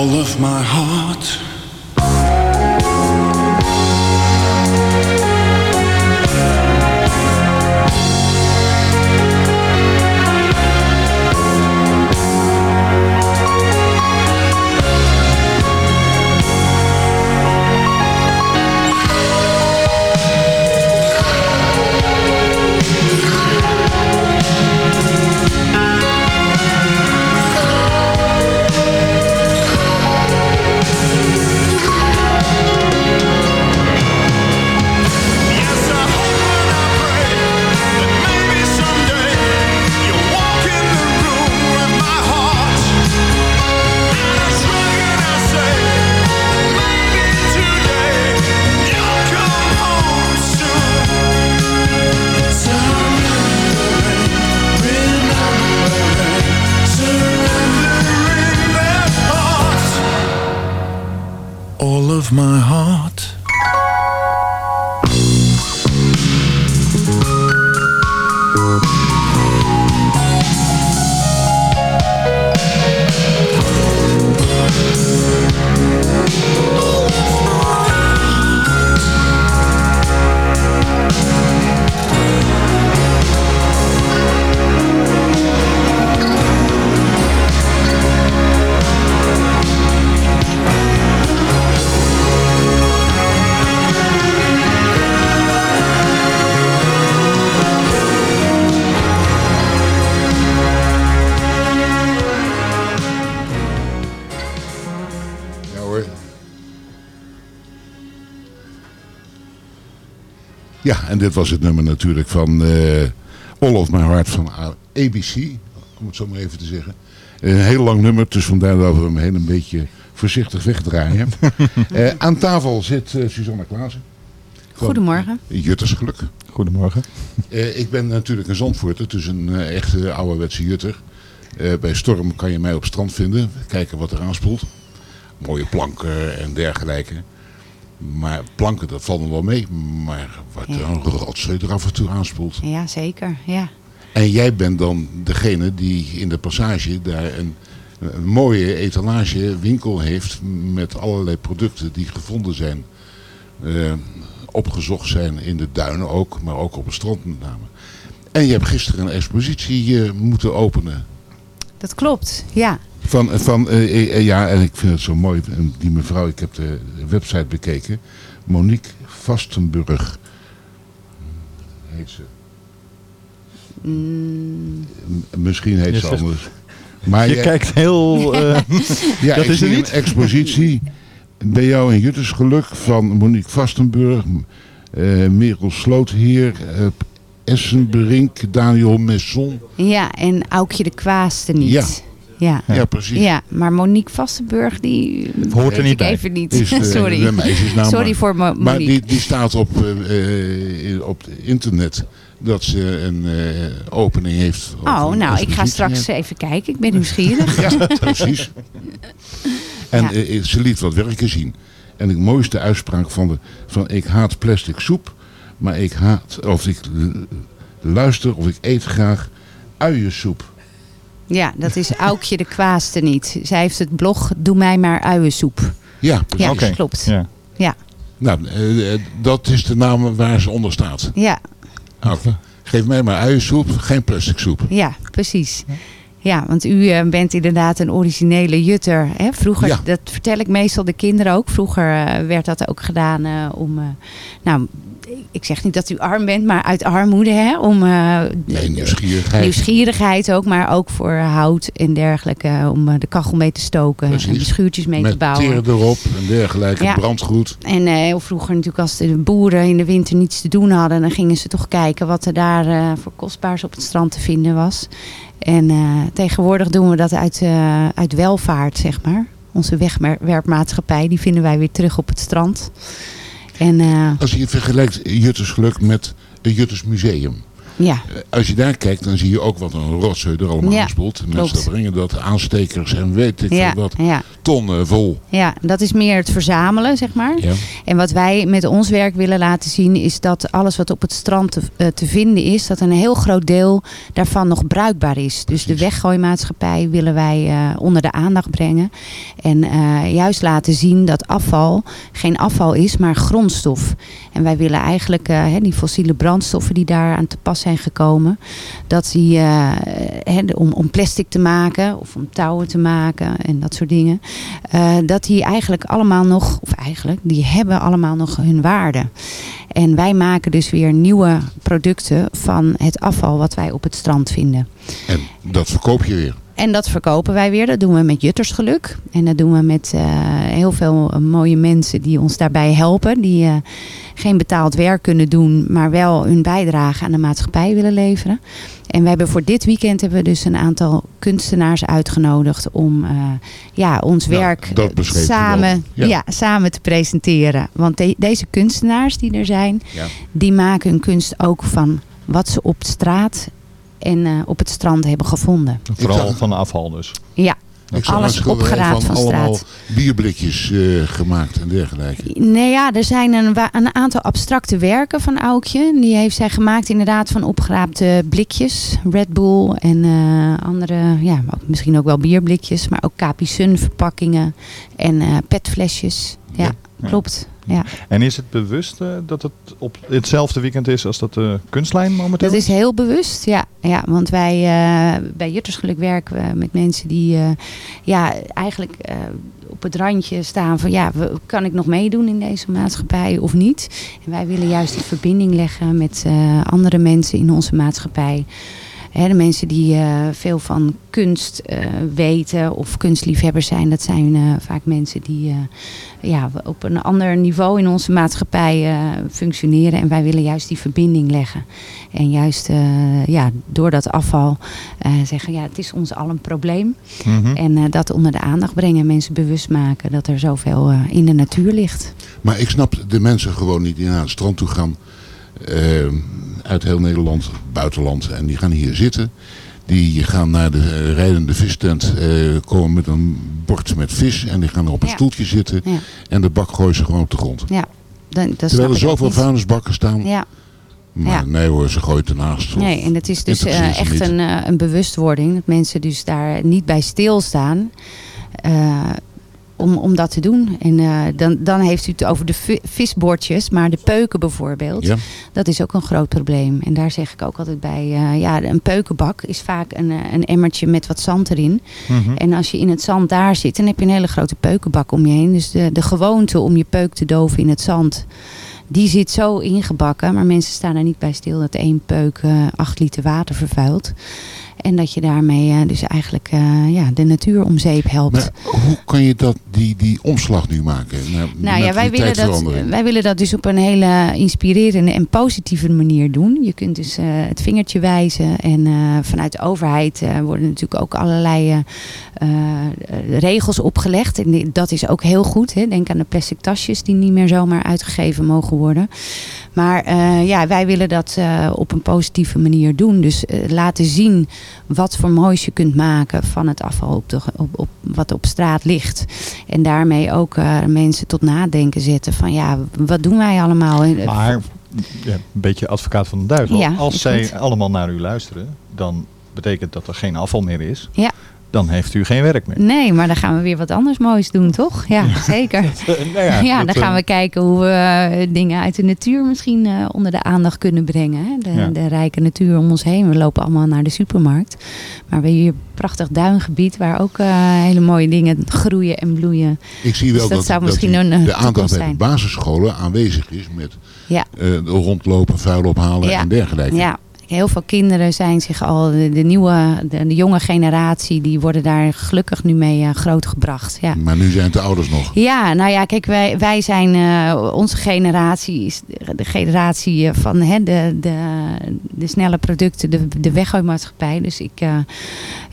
Speaker 10: all of my heart.
Speaker 4: Dit was het nummer natuurlijk van eh All of My Heart van ABC. Om het zo maar even te zeggen. Een heel lang nummer, dus vandaar dat we hem heel een beetje voorzichtig wegdraaien. Eh, aan tafel zit eh, Suzanne Klaassen.
Speaker 11: Goedemorgen.
Speaker 4: Juttersgeluk.
Speaker 5: Goedemorgen.
Speaker 4: Eh, ik ben natuurlijk een Zandvoorter, dus een echte ouderwetse Jutter. Eh, bij Storm kan je mij op strand vinden, kijken wat er aanspoelt. Mooie planken en dergelijke. Maar planken, dat valt wel mee. Maar wat
Speaker 11: Ja.
Speaker 4: een rotzooi er af en toe aanspoelt.
Speaker 11: Ja, zeker. Ja.
Speaker 4: En jij bent dan degene die in de passage daar een, een mooie etalage winkel heeft met allerlei producten die gevonden zijn. eh, opgezocht zijn in de duinen ook, maar ook op het strand met name. En je hebt gisteren een expositie eh, moeten openen.
Speaker 11: Dat klopt. Ja.
Speaker 4: Van, van eh, eh, eh, ja, en ik vind het zo mooi, en die mevrouw, ik heb de website bekeken. Monique Vastenburg heet ze.
Speaker 11: Mm,
Speaker 4: Misschien heet
Speaker 5: Je
Speaker 4: ze
Speaker 5: zegt-
Speaker 4: anders.
Speaker 5: Je kijkt heel, eh,
Speaker 4: ja,
Speaker 5: dat
Speaker 4: ik
Speaker 5: is
Speaker 4: zie een expositie bij jou in Juttersgeluk van Monique Vastenburg, eh Merel Slootheer, eh Essenberink, Daniel Messon.
Speaker 11: ja, en Aukje de Kwaaste niet.
Speaker 4: Ja.
Speaker 11: Ja.
Speaker 4: Ja, precies.
Speaker 11: Ja, maar Monique Vastenburg, die
Speaker 4: Hoort er niet
Speaker 11: ik
Speaker 4: bij.
Speaker 11: even niet.
Speaker 4: Is
Speaker 11: Sorry.
Speaker 4: de meisjesnaam,
Speaker 11: Sorry voor Mo- Monique.
Speaker 4: Maar die, die staat op, eh, eh, op het internet dat ze een eh, opening heeft.
Speaker 11: Oh,
Speaker 4: een
Speaker 11: nou, ik ga straks
Speaker 4: heeft.
Speaker 11: even kijken. Ik ben nieuwsgierig.
Speaker 4: Ja, precies. En
Speaker 11: Ja.
Speaker 4: ze liet wat werken zien. En de mooiste uitspraak van, de, van ik haat plastic soep, maar ik haat, of ik luister of ik eet graag uiensoep.
Speaker 11: Ja, dat is Aukje de Kwaaste niet. Zij heeft het blog Doe mij maar uiensoep.
Speaker 4: Ja, precies.
Speaker 11: Ja, klopt.
Speaker 5: Ja.
Speaker 11: Ja.
Speaker 4: Nou, eh, eh, dat is de naam waar ze onder staat.
Speaker 11: Ja.
Speaker 4: Geef mij maar uiensoep, geen plastic soep.
Speaker 11: ja, precies. Ja, want u eh, bent inderdaad een originele jutter. Hè? Vroeger,
Speaker 4: Ja.
Speaker 11: dat vertel ik meestal de kinderen ook. Vroeger werd dat ook gedaan om... eh, nou, ik zeg niet dat u arm bent, maar uit armoede. Hè? Om eh,
Speaker 4: Nee, nieuwsgierigheid.
Speaker 11: nieuwsgierigheid ook, maar ook voor hout en dergelijke. Om eh, de kachel mee te stoken en de schuurtjes mee te
Speaker 4: Met
Speaker 11: bouwen.
Speaker 4: teren erop en dergelijke,
Speaker 11: Ja.
Speaker 4: brandgoed.
Speaker 11: En eh, heel vroeger natuurlijk als de boeren in de winter niets te doen hadden, dan gingen ze toch kijken wat er daar eh, voor kostbaars op het strand te vinden was. En eh, tegenwoordig doen we dat uit, eh, uit welvaart, zeg maar. Onze wegwerpmaatschappij, die vinden wij weer terug op het strand. En eh,
Speaker 4: Als je vergelijkt Juttersgeluk met het Jutters Museum.
Speaker 11: Ja,
Speaker 4: Eh, Als je daar kijkt, dan zie je ook wat een rotzooi er allemaal
Speaker 11: Ja, klopt.
Speaker 4: Mensen brengen dat, aanstekers en weet ik
Speaker 11: Ja,
Speaker 4: wat.
Speaker 11: ja.
Speaker 4: Tonnen vol.
Speaker 11: ja, dat is meer het verzamelen, zeg maar.
Speaker 4: Ja.
Speaker 11: En wat wij met ons werk willen laten zien is dat alles wat op het strand te, eh, te vinden is, dat een heel groot deel daarvan nog bruikbaar is. Dus de weggooimaatschappij willen wij eh, onder de aandacht brengen. En juist laten zien dat afval geen afval is, maar grondstof. En wij willen eigenlijk die fossiele brandstoffen die daar aan te pas zijn gekomen, dat die eh, om, om plastic te maken of om touwen te maken en dat soort dingen, eh, dat die eigenlijk allemaal nog, of eigenlijk, die hebben allemaal nog hun waarde. En wij maken dus weer nieuwe producten van het afval wat wij op het strand vinden.
Speaker 4: En dat verkoop je weer.
Speaker 11: En dat verkopen wij weer. Dat doen we met Juttersgeluk. En dat doen we met eh, heel veel mooie mensen die ons daarbij helpen. Die eh, geen betaald werk kunnen doen, maar wel hun bijdrage aan de maatschappij willen leveren. En we hebben voor dit weekend hebben we dus een aantal kunstenaars uitgenodigd om eh, ja, ons werk samen, ja.
Speaker 4: Ja.
Speaker 11: samen te presenteren. Want de- deze kunstenaars die er zijn,
Speaker 4: Ja.
Speaker 11: die maken hun kunst ook van wat ze op straat en eh, op het strand hebben gevonden.
Speaker 5: Vooral van afval dus.
Speaker 11: Ja,
Speaker 4: Ik zag
Speaker 11: alles
Speaker 4: schilderij
Speaker 11: opgeraapt van,
Speaker 4: allemaal
Speaker 11: straat.
Speaker 4: bierblikjes eh, gemaakt en dergelijke.
Speaker 11: Nee, ja, er zijn een, wa- een aantal abstracte werken van Aukje. Die heeft zij gemaakt inderdaad van opgeraapte blikjes. Red Bull en eh, andere, ja, ook- misschien ook wel bierblikjes. Maar ook Capri Sun verpakkingen en eh, petflesjes. Ja,
Speaker 5: Ja.
Speaker 11: klopt. Ja.
Speaker 5: En is het bewust eh, dat het op hetzelfde weekend is als dat de kunstlijn momenteel
Speaker 11: Dat is heel bewust, ja. ja want wij eh, bij Juttersgeluk werken we met mensen die eh, ja, eigenlijk eh, op het randje staan van ja, kan ik nog meedoen in deze maatschappij of niet? En wij willen juist die verbinding leggen met eh, andere mensen in onze maatschappij. Hè, de mensen die eh, veel van kunst eh, weten of kunstliefhebbers zijn, dat zijn eh, vaak mensen die ja, op een ander niveau in onze maatschappij functioneren. En wij willen juist die verbinding leggen. En juist ja, door dat afval zeggen, ja, het is ons al een probleem.
Speaker 4: Mhm.
Speaker 11: En dat onder de aandacht brengen, mensen bewust maken dat er zoveel in de natuur ligt.
Speaker 4: Maar ik snap de mensen gewoon niet die naar het strand toe gaan. Uit heel Nederland, buitenland. En die gaan hier zitten. Die gaan naar de eh, rijdende vistent. eh, komen met een bord met vis. En die gaan er op een
Speaker 11: Ja.
Speaker 4: stoeltje zitten.
Speaker 11: Ja.
Speaker 4: En de bak gooien ze gewoon op de grond.
Speaker 11: Ja, dan, dat
Speaker 4: Terwijl er zoveel vuilnisbakken staan.
Speaker 11: Ja.
Speaker 4: Maar
Speaker 11: Ja.
Speaker 4: nee hoor, ze gooien ernaast.
Speaker 11: Nee, en het is dus eh, echt een, een bewustwording. Dat mensen dus daar niet bij stilstaan. Om, om dat te doen. En eh, dan, dan heeft u het over de vi- visbordjes. Maar de peuken bijvoorbeeld.
Speaker 4: Ja.
Speaker 11: Dat is ook een groot probleem. En daar zeg ik ook altijd bij. eh, ja, een peukenbak is vaak een, eh, een emmertje met wat zand erin.
Speaker 5: Mhm.
Speaker 11: En als je in het zand daar zit, dan heb je een hele grote peukenbak om je heen. Dus de, de gewoonte om je peuk te doven in het zand, die zit zo ingebakken. Maar mensen staan er niet bij stil dat één peuk acht liter water vervuilt. En dat je daarmee eh, dus eigenlijk eh, ja, de natuur om zeep helpt.
Speaker 4: Maar hoe kan je dat, die, die omslag nu maken? Naar
Speaker 11: Nou ja, wij willen, dat, wij willen dat dus op een hele inspirerende en positieve manier doen. Je kunt dus eh, het vingertje wijzen. En vanuit de overheid worden natuurlijk ook allerlei regels opgelegd. En dat is ook heel goed. Hè. Denk aan de plastic tasjes die niet meer zomaar uitgegeven mogen worden. Maar ja, wij willen dat op een positieve manier doen. Dus laten zien wat voor moois je kunt maken van het afval op de, op, op, wat op straat ligt. En daarmee ook eh, mensen tot nadenken zetten van ja, wat doen wij allemaal? Eh,
Speaker 5: Maar ja, een beetje advocaat van de duivel.
Speaker 11: Ja,
Speaker 5: Als zij
Speaker 11: goed.
Speaker 5: allemaal naar u luisteren, dan betekent dat er geen afval meer is.
Speaker 11: Ja.
Speaker 5: Dan heeft u geen werk meer.
Speaker 11: Nee, maar dan gaan we weer wat anders moois doen, toch? Ja, zeker.
Speaker 5: nou ja,
Speaker 11: dan gaan
Speaker 5: eh,
Speaker 11: we kijken hoe we eh, dingen uit de natuur misschien eh, onder de aandacht kunnen brengen. Hè? De,
Speaker 5: Ja.
Speaker 11: de rijke natuur om ons heen. We lopen allemaal naar de supermarkt. Maar we hebben hier een prachtig duingebied waar ook eh, hele mooie dingen groeien en bloeien.
Speaker 4: Ik zie wel
Speaker 11: Dus dat
Speaker 4: dat,
Speaker 11: zou misschien een, eh,
Speaker 4: de aandacht bij de basisscholen aanwezig is met
Speaker 11: Ja.
Speaker 4: eh, rondlopen, vuil ophalen
Speaker 11: Ja.
Speaker 4: en dergelijke.
Speaker 11: Ja, heel veel kinderen zijn zich al, de, de nieuwe, de, de jonge generatie, die worden daar gelukkig nu mee eh, grootgebracht. Ja.
Speaker 4: Maar nu zijn het de ouders nog.
Speaker 11: Ja, nou ja, kijk, wij, wij zijn, eh, onze generatie is de, generatie eh, van hè, de, de, de snelle producten, de, de weggooimaatschappij. Dus ik eh,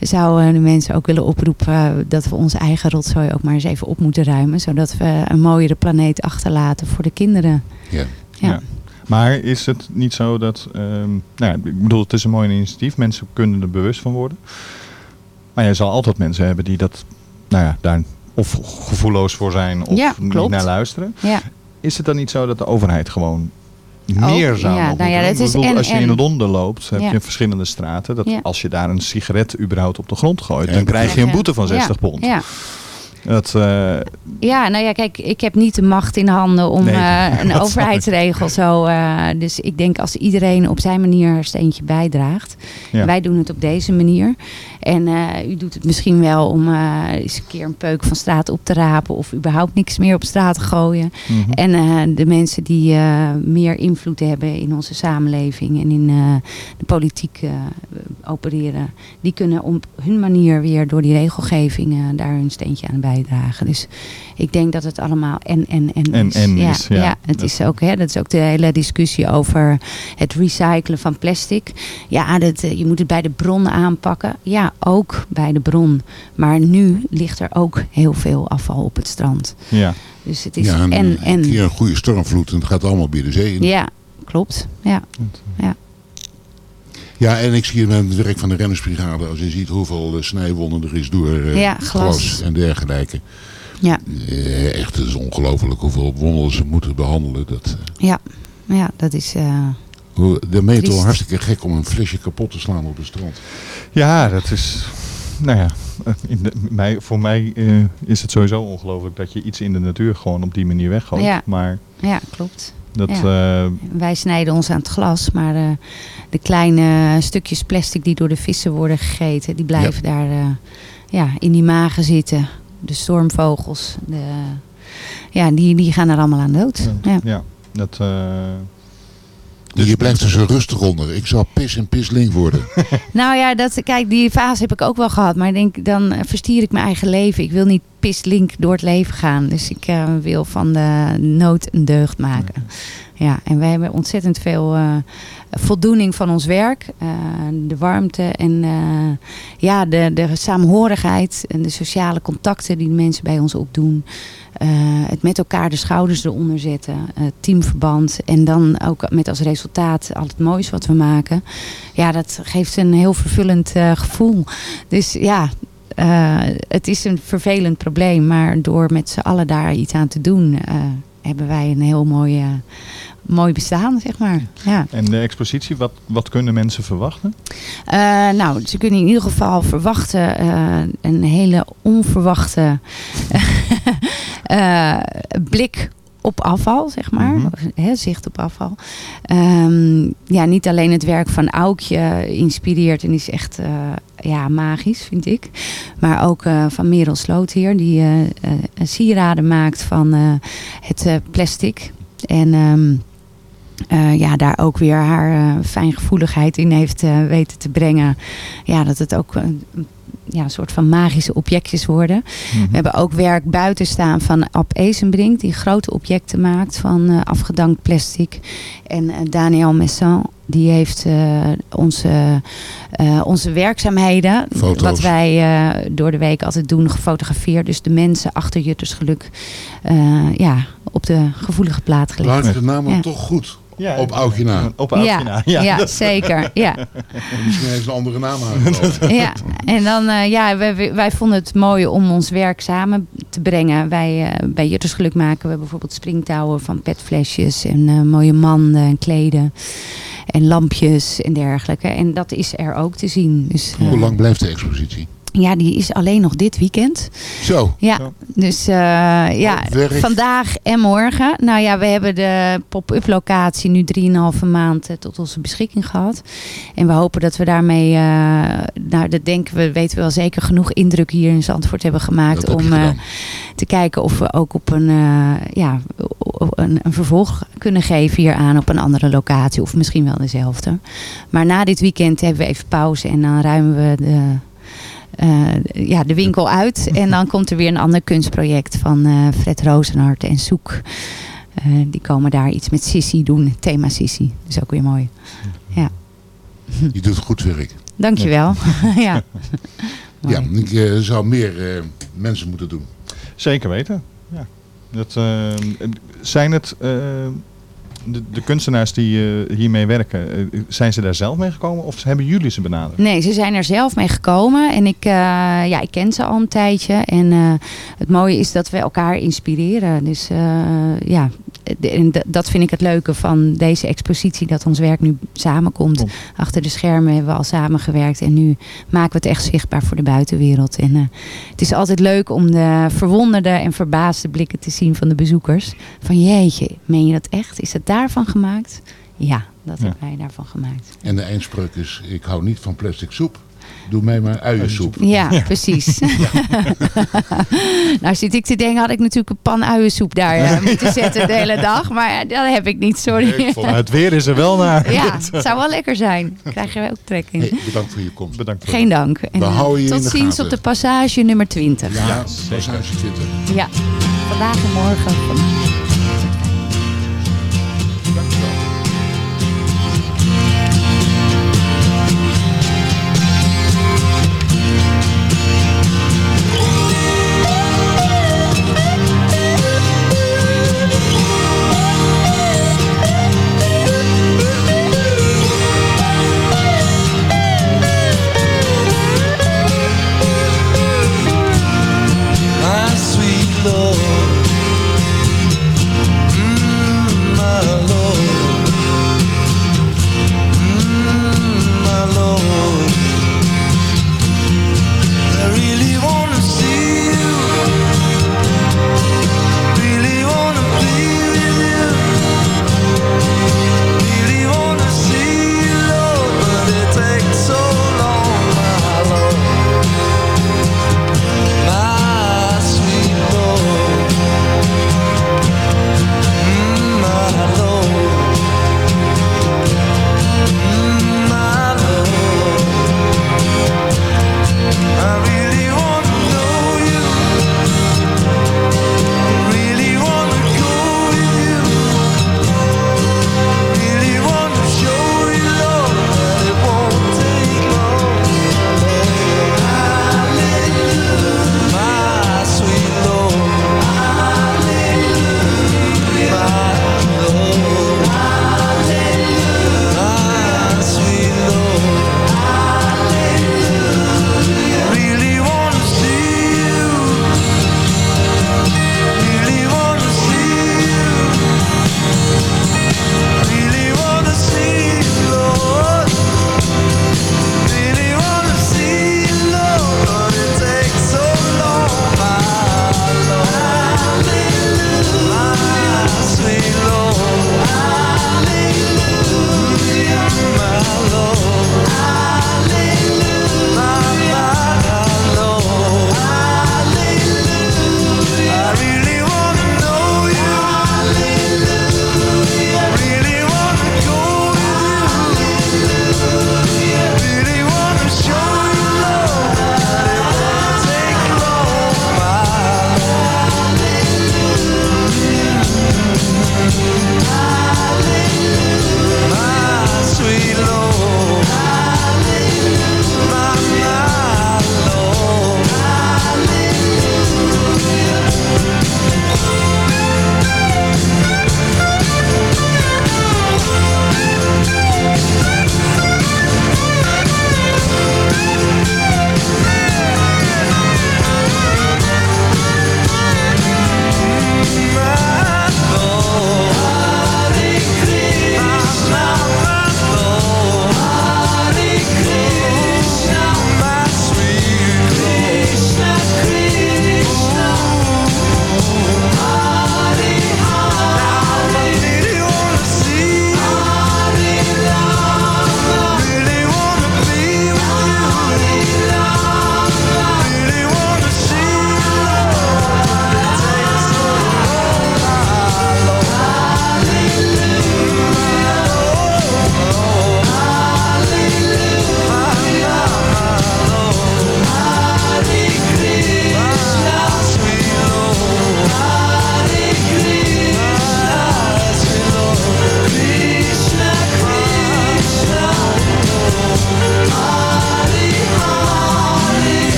Speaker 11: zou de mensen ook willen oproepen dat we onze eigen rotzooi ook maar eens even op moeten ruimen. Zodat we een mooiere planeet achterlaten voor de kinderen.
Speaker 4: Ja.
Speaker 11: Ja.
Speaker 5: Ja. Maar is het niet zo dat, ehm, nou ja, ik bedoel, het is een mooi initiatief. Mensen kunnen er bewust van worden. Maar je zal altijd mensen hebben die dat, nou ja, daar of gevoelloos voor zijn of
Speaker 11: Ja,
Speaker 5: niet naar luisteren.
Speaker 11: Ja.
Speaker 5: Is het dan niet zo dat de overheid gewoon
Speaker 11: Ook,
Speaker 5: meer zou
Speaker 11: ja, nou ja,
Speaker 5: doen?
Speaker 11: dat is
Speaker 5: bedoel,
Speaker 11: en-
Speaker 5: als je
Speaker 11: en.
Speaker 5: in Londen loopt, heb
Speaker 11: Ja.
Speaker 5: je verschillende straten. Dat
Speaker 11: Ja.
Speaker 5: Als je daar een sigaret überhaupt op de grond gooit,
Speaker 4: Ja,
Speaker 5: dan krijg je een boete van 60
Speaker 11: Ja,
Speaker 5: pond. Dat, eh,
Speaker 11: Ja, nou ja, kijk, ik heb niet de macht in handen om
Speaker 5: Nee,
Speaker 11: eh, een overheidsregel zo. eh, dus ik denk als iedereen op zijn manier een steentje bijdraagt.
Speaker 5: Ja.
Speaker 11: Wij doen het op deze manier. En u doet het misschien wel om eens een keer een peuk van straat op te rapen. Of überhaupt niks meer op straat te gooien.
Speaker 5: mhm.
Speaker 11: En de mensen die meer invloed hebben in onze samenleving en in de politiek opereren, die kunnen op hun manier weer door die regelgeving daar hun steentje aan bijdragen. Dus ik denk dat het allemaal en en en,
Speaker 5: En-
Speaker 11: is.
Speaker 5: en
Speaker 11: ja,
Speaker 5: is, ja.
Speaker 11: het
Speaker 5: Dat-
Speaker 11: is ook, hè, dat is ook de hele discussie over het recyclen van plastic. Ja, dat, eh, je moet het bij de bron aanpakken. Ja, ook bij de bron. Maar nu ligt er ook heel veel afval op het strand.
Speaker 5: ja.
Speaker 11: Dus het is
Speaker 4: Ja, en,
Speaker 11: en en.
Speaker 4: een een goede stormvloed en het gaat allemaal bij de zee in.
Speaker 11: Ja, klopt. Ja. ja.
Speaker 4: Ja, en ik zie het met het werk van de rennersbrigade. Als je ziet hoeveel eh, snijwonden er is door eh,
Speaker 11: Ja, glas.
Speaker 4: en dergelijke.
Speaker 11: Ja.
Speaker 4: Eh, echt, het is ongelooflijk hoeveel wonden ze moeten behandelen. Dat,
Speaker 11: Ja, ja dat is. eh,
Speaker 4: hoe- dan ben je toch hartstikke gek om een flesje kapot te slaan op het strand.
Speaker 5: Ja, dat is. Nou ja, in de, mij, voor mij eh, is het sowieso ongelooflijk dat je iets in de natuur gewoon op die manier weggooit.
Speaker 11: Ja.
Speaker 5: Maar
Speaker 11: ja, klopt.
Speaker 5: Dat.
Speaker 11: Ja.
Speaker 5: eh,
Speaker 11: Wij snijden ons aan het glas, maar eh, de kleine stukjes plastic die door de vissen worden gegeten, die blijven daar eh, ja, in die magen zitten. De stormvogels, de, ja, die, die gaan er allemaal aan dood. Ja.
Speaker 5: ja, dat. Eh,
Speaker 4: je blijft er zo rustig onder. Ik zou pis en pislink worden.
Speaker 11: Nou ja, dat, kijk, die fase heb ik ook wel gehad. Maar ik denk, dan verstier ik mijn eigen leven. Ik wil niet pislink door het leven gaan. Dus ik eh, wil van de nood een deugd maken. Ja, en wij hebben ontzettend veel eh, voldoening van ons werk. Eh, de warmte en eh, ja, de, de samenhorigheid en de sociale contacten die de mensen bij ons opdoen. Eh, het met elkaar de schouders eronder zetten. teamverband. En dan ook met als resultaat al het moois wat we maken. Ja, dat geeft een heel vervullend gevoel. Dus ja, het is een vervelend probleem. Maar door met z'n allen daar iets aan te doen... hebben wij een heel mooi, eh, mooi bestaan, zeg maar. Ja.
Speaker 5: En de expositie, wat, wat kunnen mensen verwachten?
Speaker 11: Eh, nou, ze kunnen in ieder geval verwachten eh, een hele onverwachte eh, blik op afval, zeg maar.
Speaker 5: Mhm.
Speaker 11: Zicht op afval. Ehm, ja, niet alleen het werk van Aukje inspireert en is echt ja, magisch, vind ik. Maar ook van Merel Slootheer, die eh, eh, sieraden maakt van het plastic. En... ehm, eh, ja, daar ook weer haar eh, fijngevoeligheid in heeft eh, weten te brengen. Ja, dat het ook een, ja, een soort van magische objectjes worden.
Speaker 5: Mhm.
Speaker 11: We hebben ook werk buiten staan van Ab Ezenbrink, die grote objecten maakt van eh, afgedankt plastic. En Daniel Messan, die heeft eh, onze, eh, onze werkzaamheden,
Speaker 4: Foto's.
Speaker 11: wat wij eh, door de week altijd doen, gefotografeerd. Dus de mensen achter Juttersgeluk eh, ja, op de gevoelige plaat gelegd.
Speaker 4: Laat de naam
Speaker 11: Ja.
Speaker 4: toch goed.
Speaker 5: Ja,
Speaker 4: op oudje na.
Speaker 5: Op
Speaker 11: Ja, ja,
Speaker 5: ja.
Speaker 11: zeker. Ja.
Speaker 4: Misschien heeft ze een andere naam aangekomen.
Speaker 11: ja, en dan, eh, ja, wij, wij vonden het mooi om ons werk samen te brengen. Wij eh, bij Juttersgeluk maken we bijvoorbeeld springtouwen van petflesjes en eh, mooie manden en kleden en lampjes en dergelijke. En dat is er ook te zien. Dus,
Speaker 4: Hoe lang blijft de expositie?
Speaker 11: Ja, die is alleen nog dit weekend.
Speaker 4: Zo.
Speaker 11: Ja, dus eh, ja, vandaag en morgen. Nou ja, we hebben de pop-up locatie nu 3,5 maand eh, tot onze beschikking gehad. En we hopen dat we daarmee, eh, nou dat denken we, weten we wel zeker, genoeg indruk hier in Zandvoort hebben gemaakt.
Speaker 4: Dat
Speaker 11: om eh, te kijken of we ook op een, eh, ja, een, een vervolg kunnen geven hier aan op een andere locatie. Of misschien wel dezelfde. Maar na dit weekend hebben we even pauze en dan ruimen we de eh, ja, de winkel uit. En dan komt er weer een ander kunstproject van eh, Fred Rozenhart en Soek. Eh, die komen daar iets met Sissy doen. Thema Sissy. Dat is ook weer mooi. Ja.
Speaker 4: Je doet goed werk.
Speaker 11: Dankjewel. ja.
Speaker 4: Ja, ik eh, zou meer eh, mensen moeten doen.
Speaker 5: Zeker weten. Ja. Dat, eh, zijn het eh, de, kunstenaars die eh, hiermee werken, eh, zijn ze daar zelf mee gekomen of hebben jullie ze benaderd?
Speaker 11: Nee, ze zijn er zelf mee gekomen. En ik, eh, ja, ik ken ze al een tijdje. En het mooie is dat we elkaar inspireren. Dus ja, en dat vind ik het leuke van deze expositie. Dat ons werk nu samenkomt.
Speaker 5: Kom.
Speaker 11: Achter de schermen hebben we al samengewerkt. En nu maken we het echt zichtbaar voor de buitenwereld. En eh, het is altijd leuk om de verwonderde en verbaasde blikken te zien van de bezoekers. Van jeetje, meen je dat echt? Is het daarvan gemaakt? Ja, dat
Speaker 4: Ja.
Speaker 11: hebben wij daarvan gemaakt.
Speaker 4: En de eindspreuk is, ik hou niet van plastic soep. Doe mij maar uiensoep.
Speaker 11: Ja, precies. nou zit ik te denken, had ik natuurlijk een pan uiensoep daar eh, moeten zetten de hele dag. Maar eh, dat heb ik niet, sorry.
Speaker 5: Het weer is er wel naar.
Speaker 11: ja, het zou wel lekker zijn. Krijg je ook trek in.
Speaker 4: Hey, bedankt voor je komst.
Speaker 5: Bedankt voor
Speaker 11: Geen dank. En,
Speaker 4: We
Speaker 11: eh,
Speaker 4: houden je
Speaker 11: tot
Speaker 4: in de
Speaker 11: ziens
Speaker 4: gaten.
Speaker 11: op de passage nummer 20.
Speaker 4: Ja, ja passage 20.
Speaker 11: Ja, vandaag en morgen.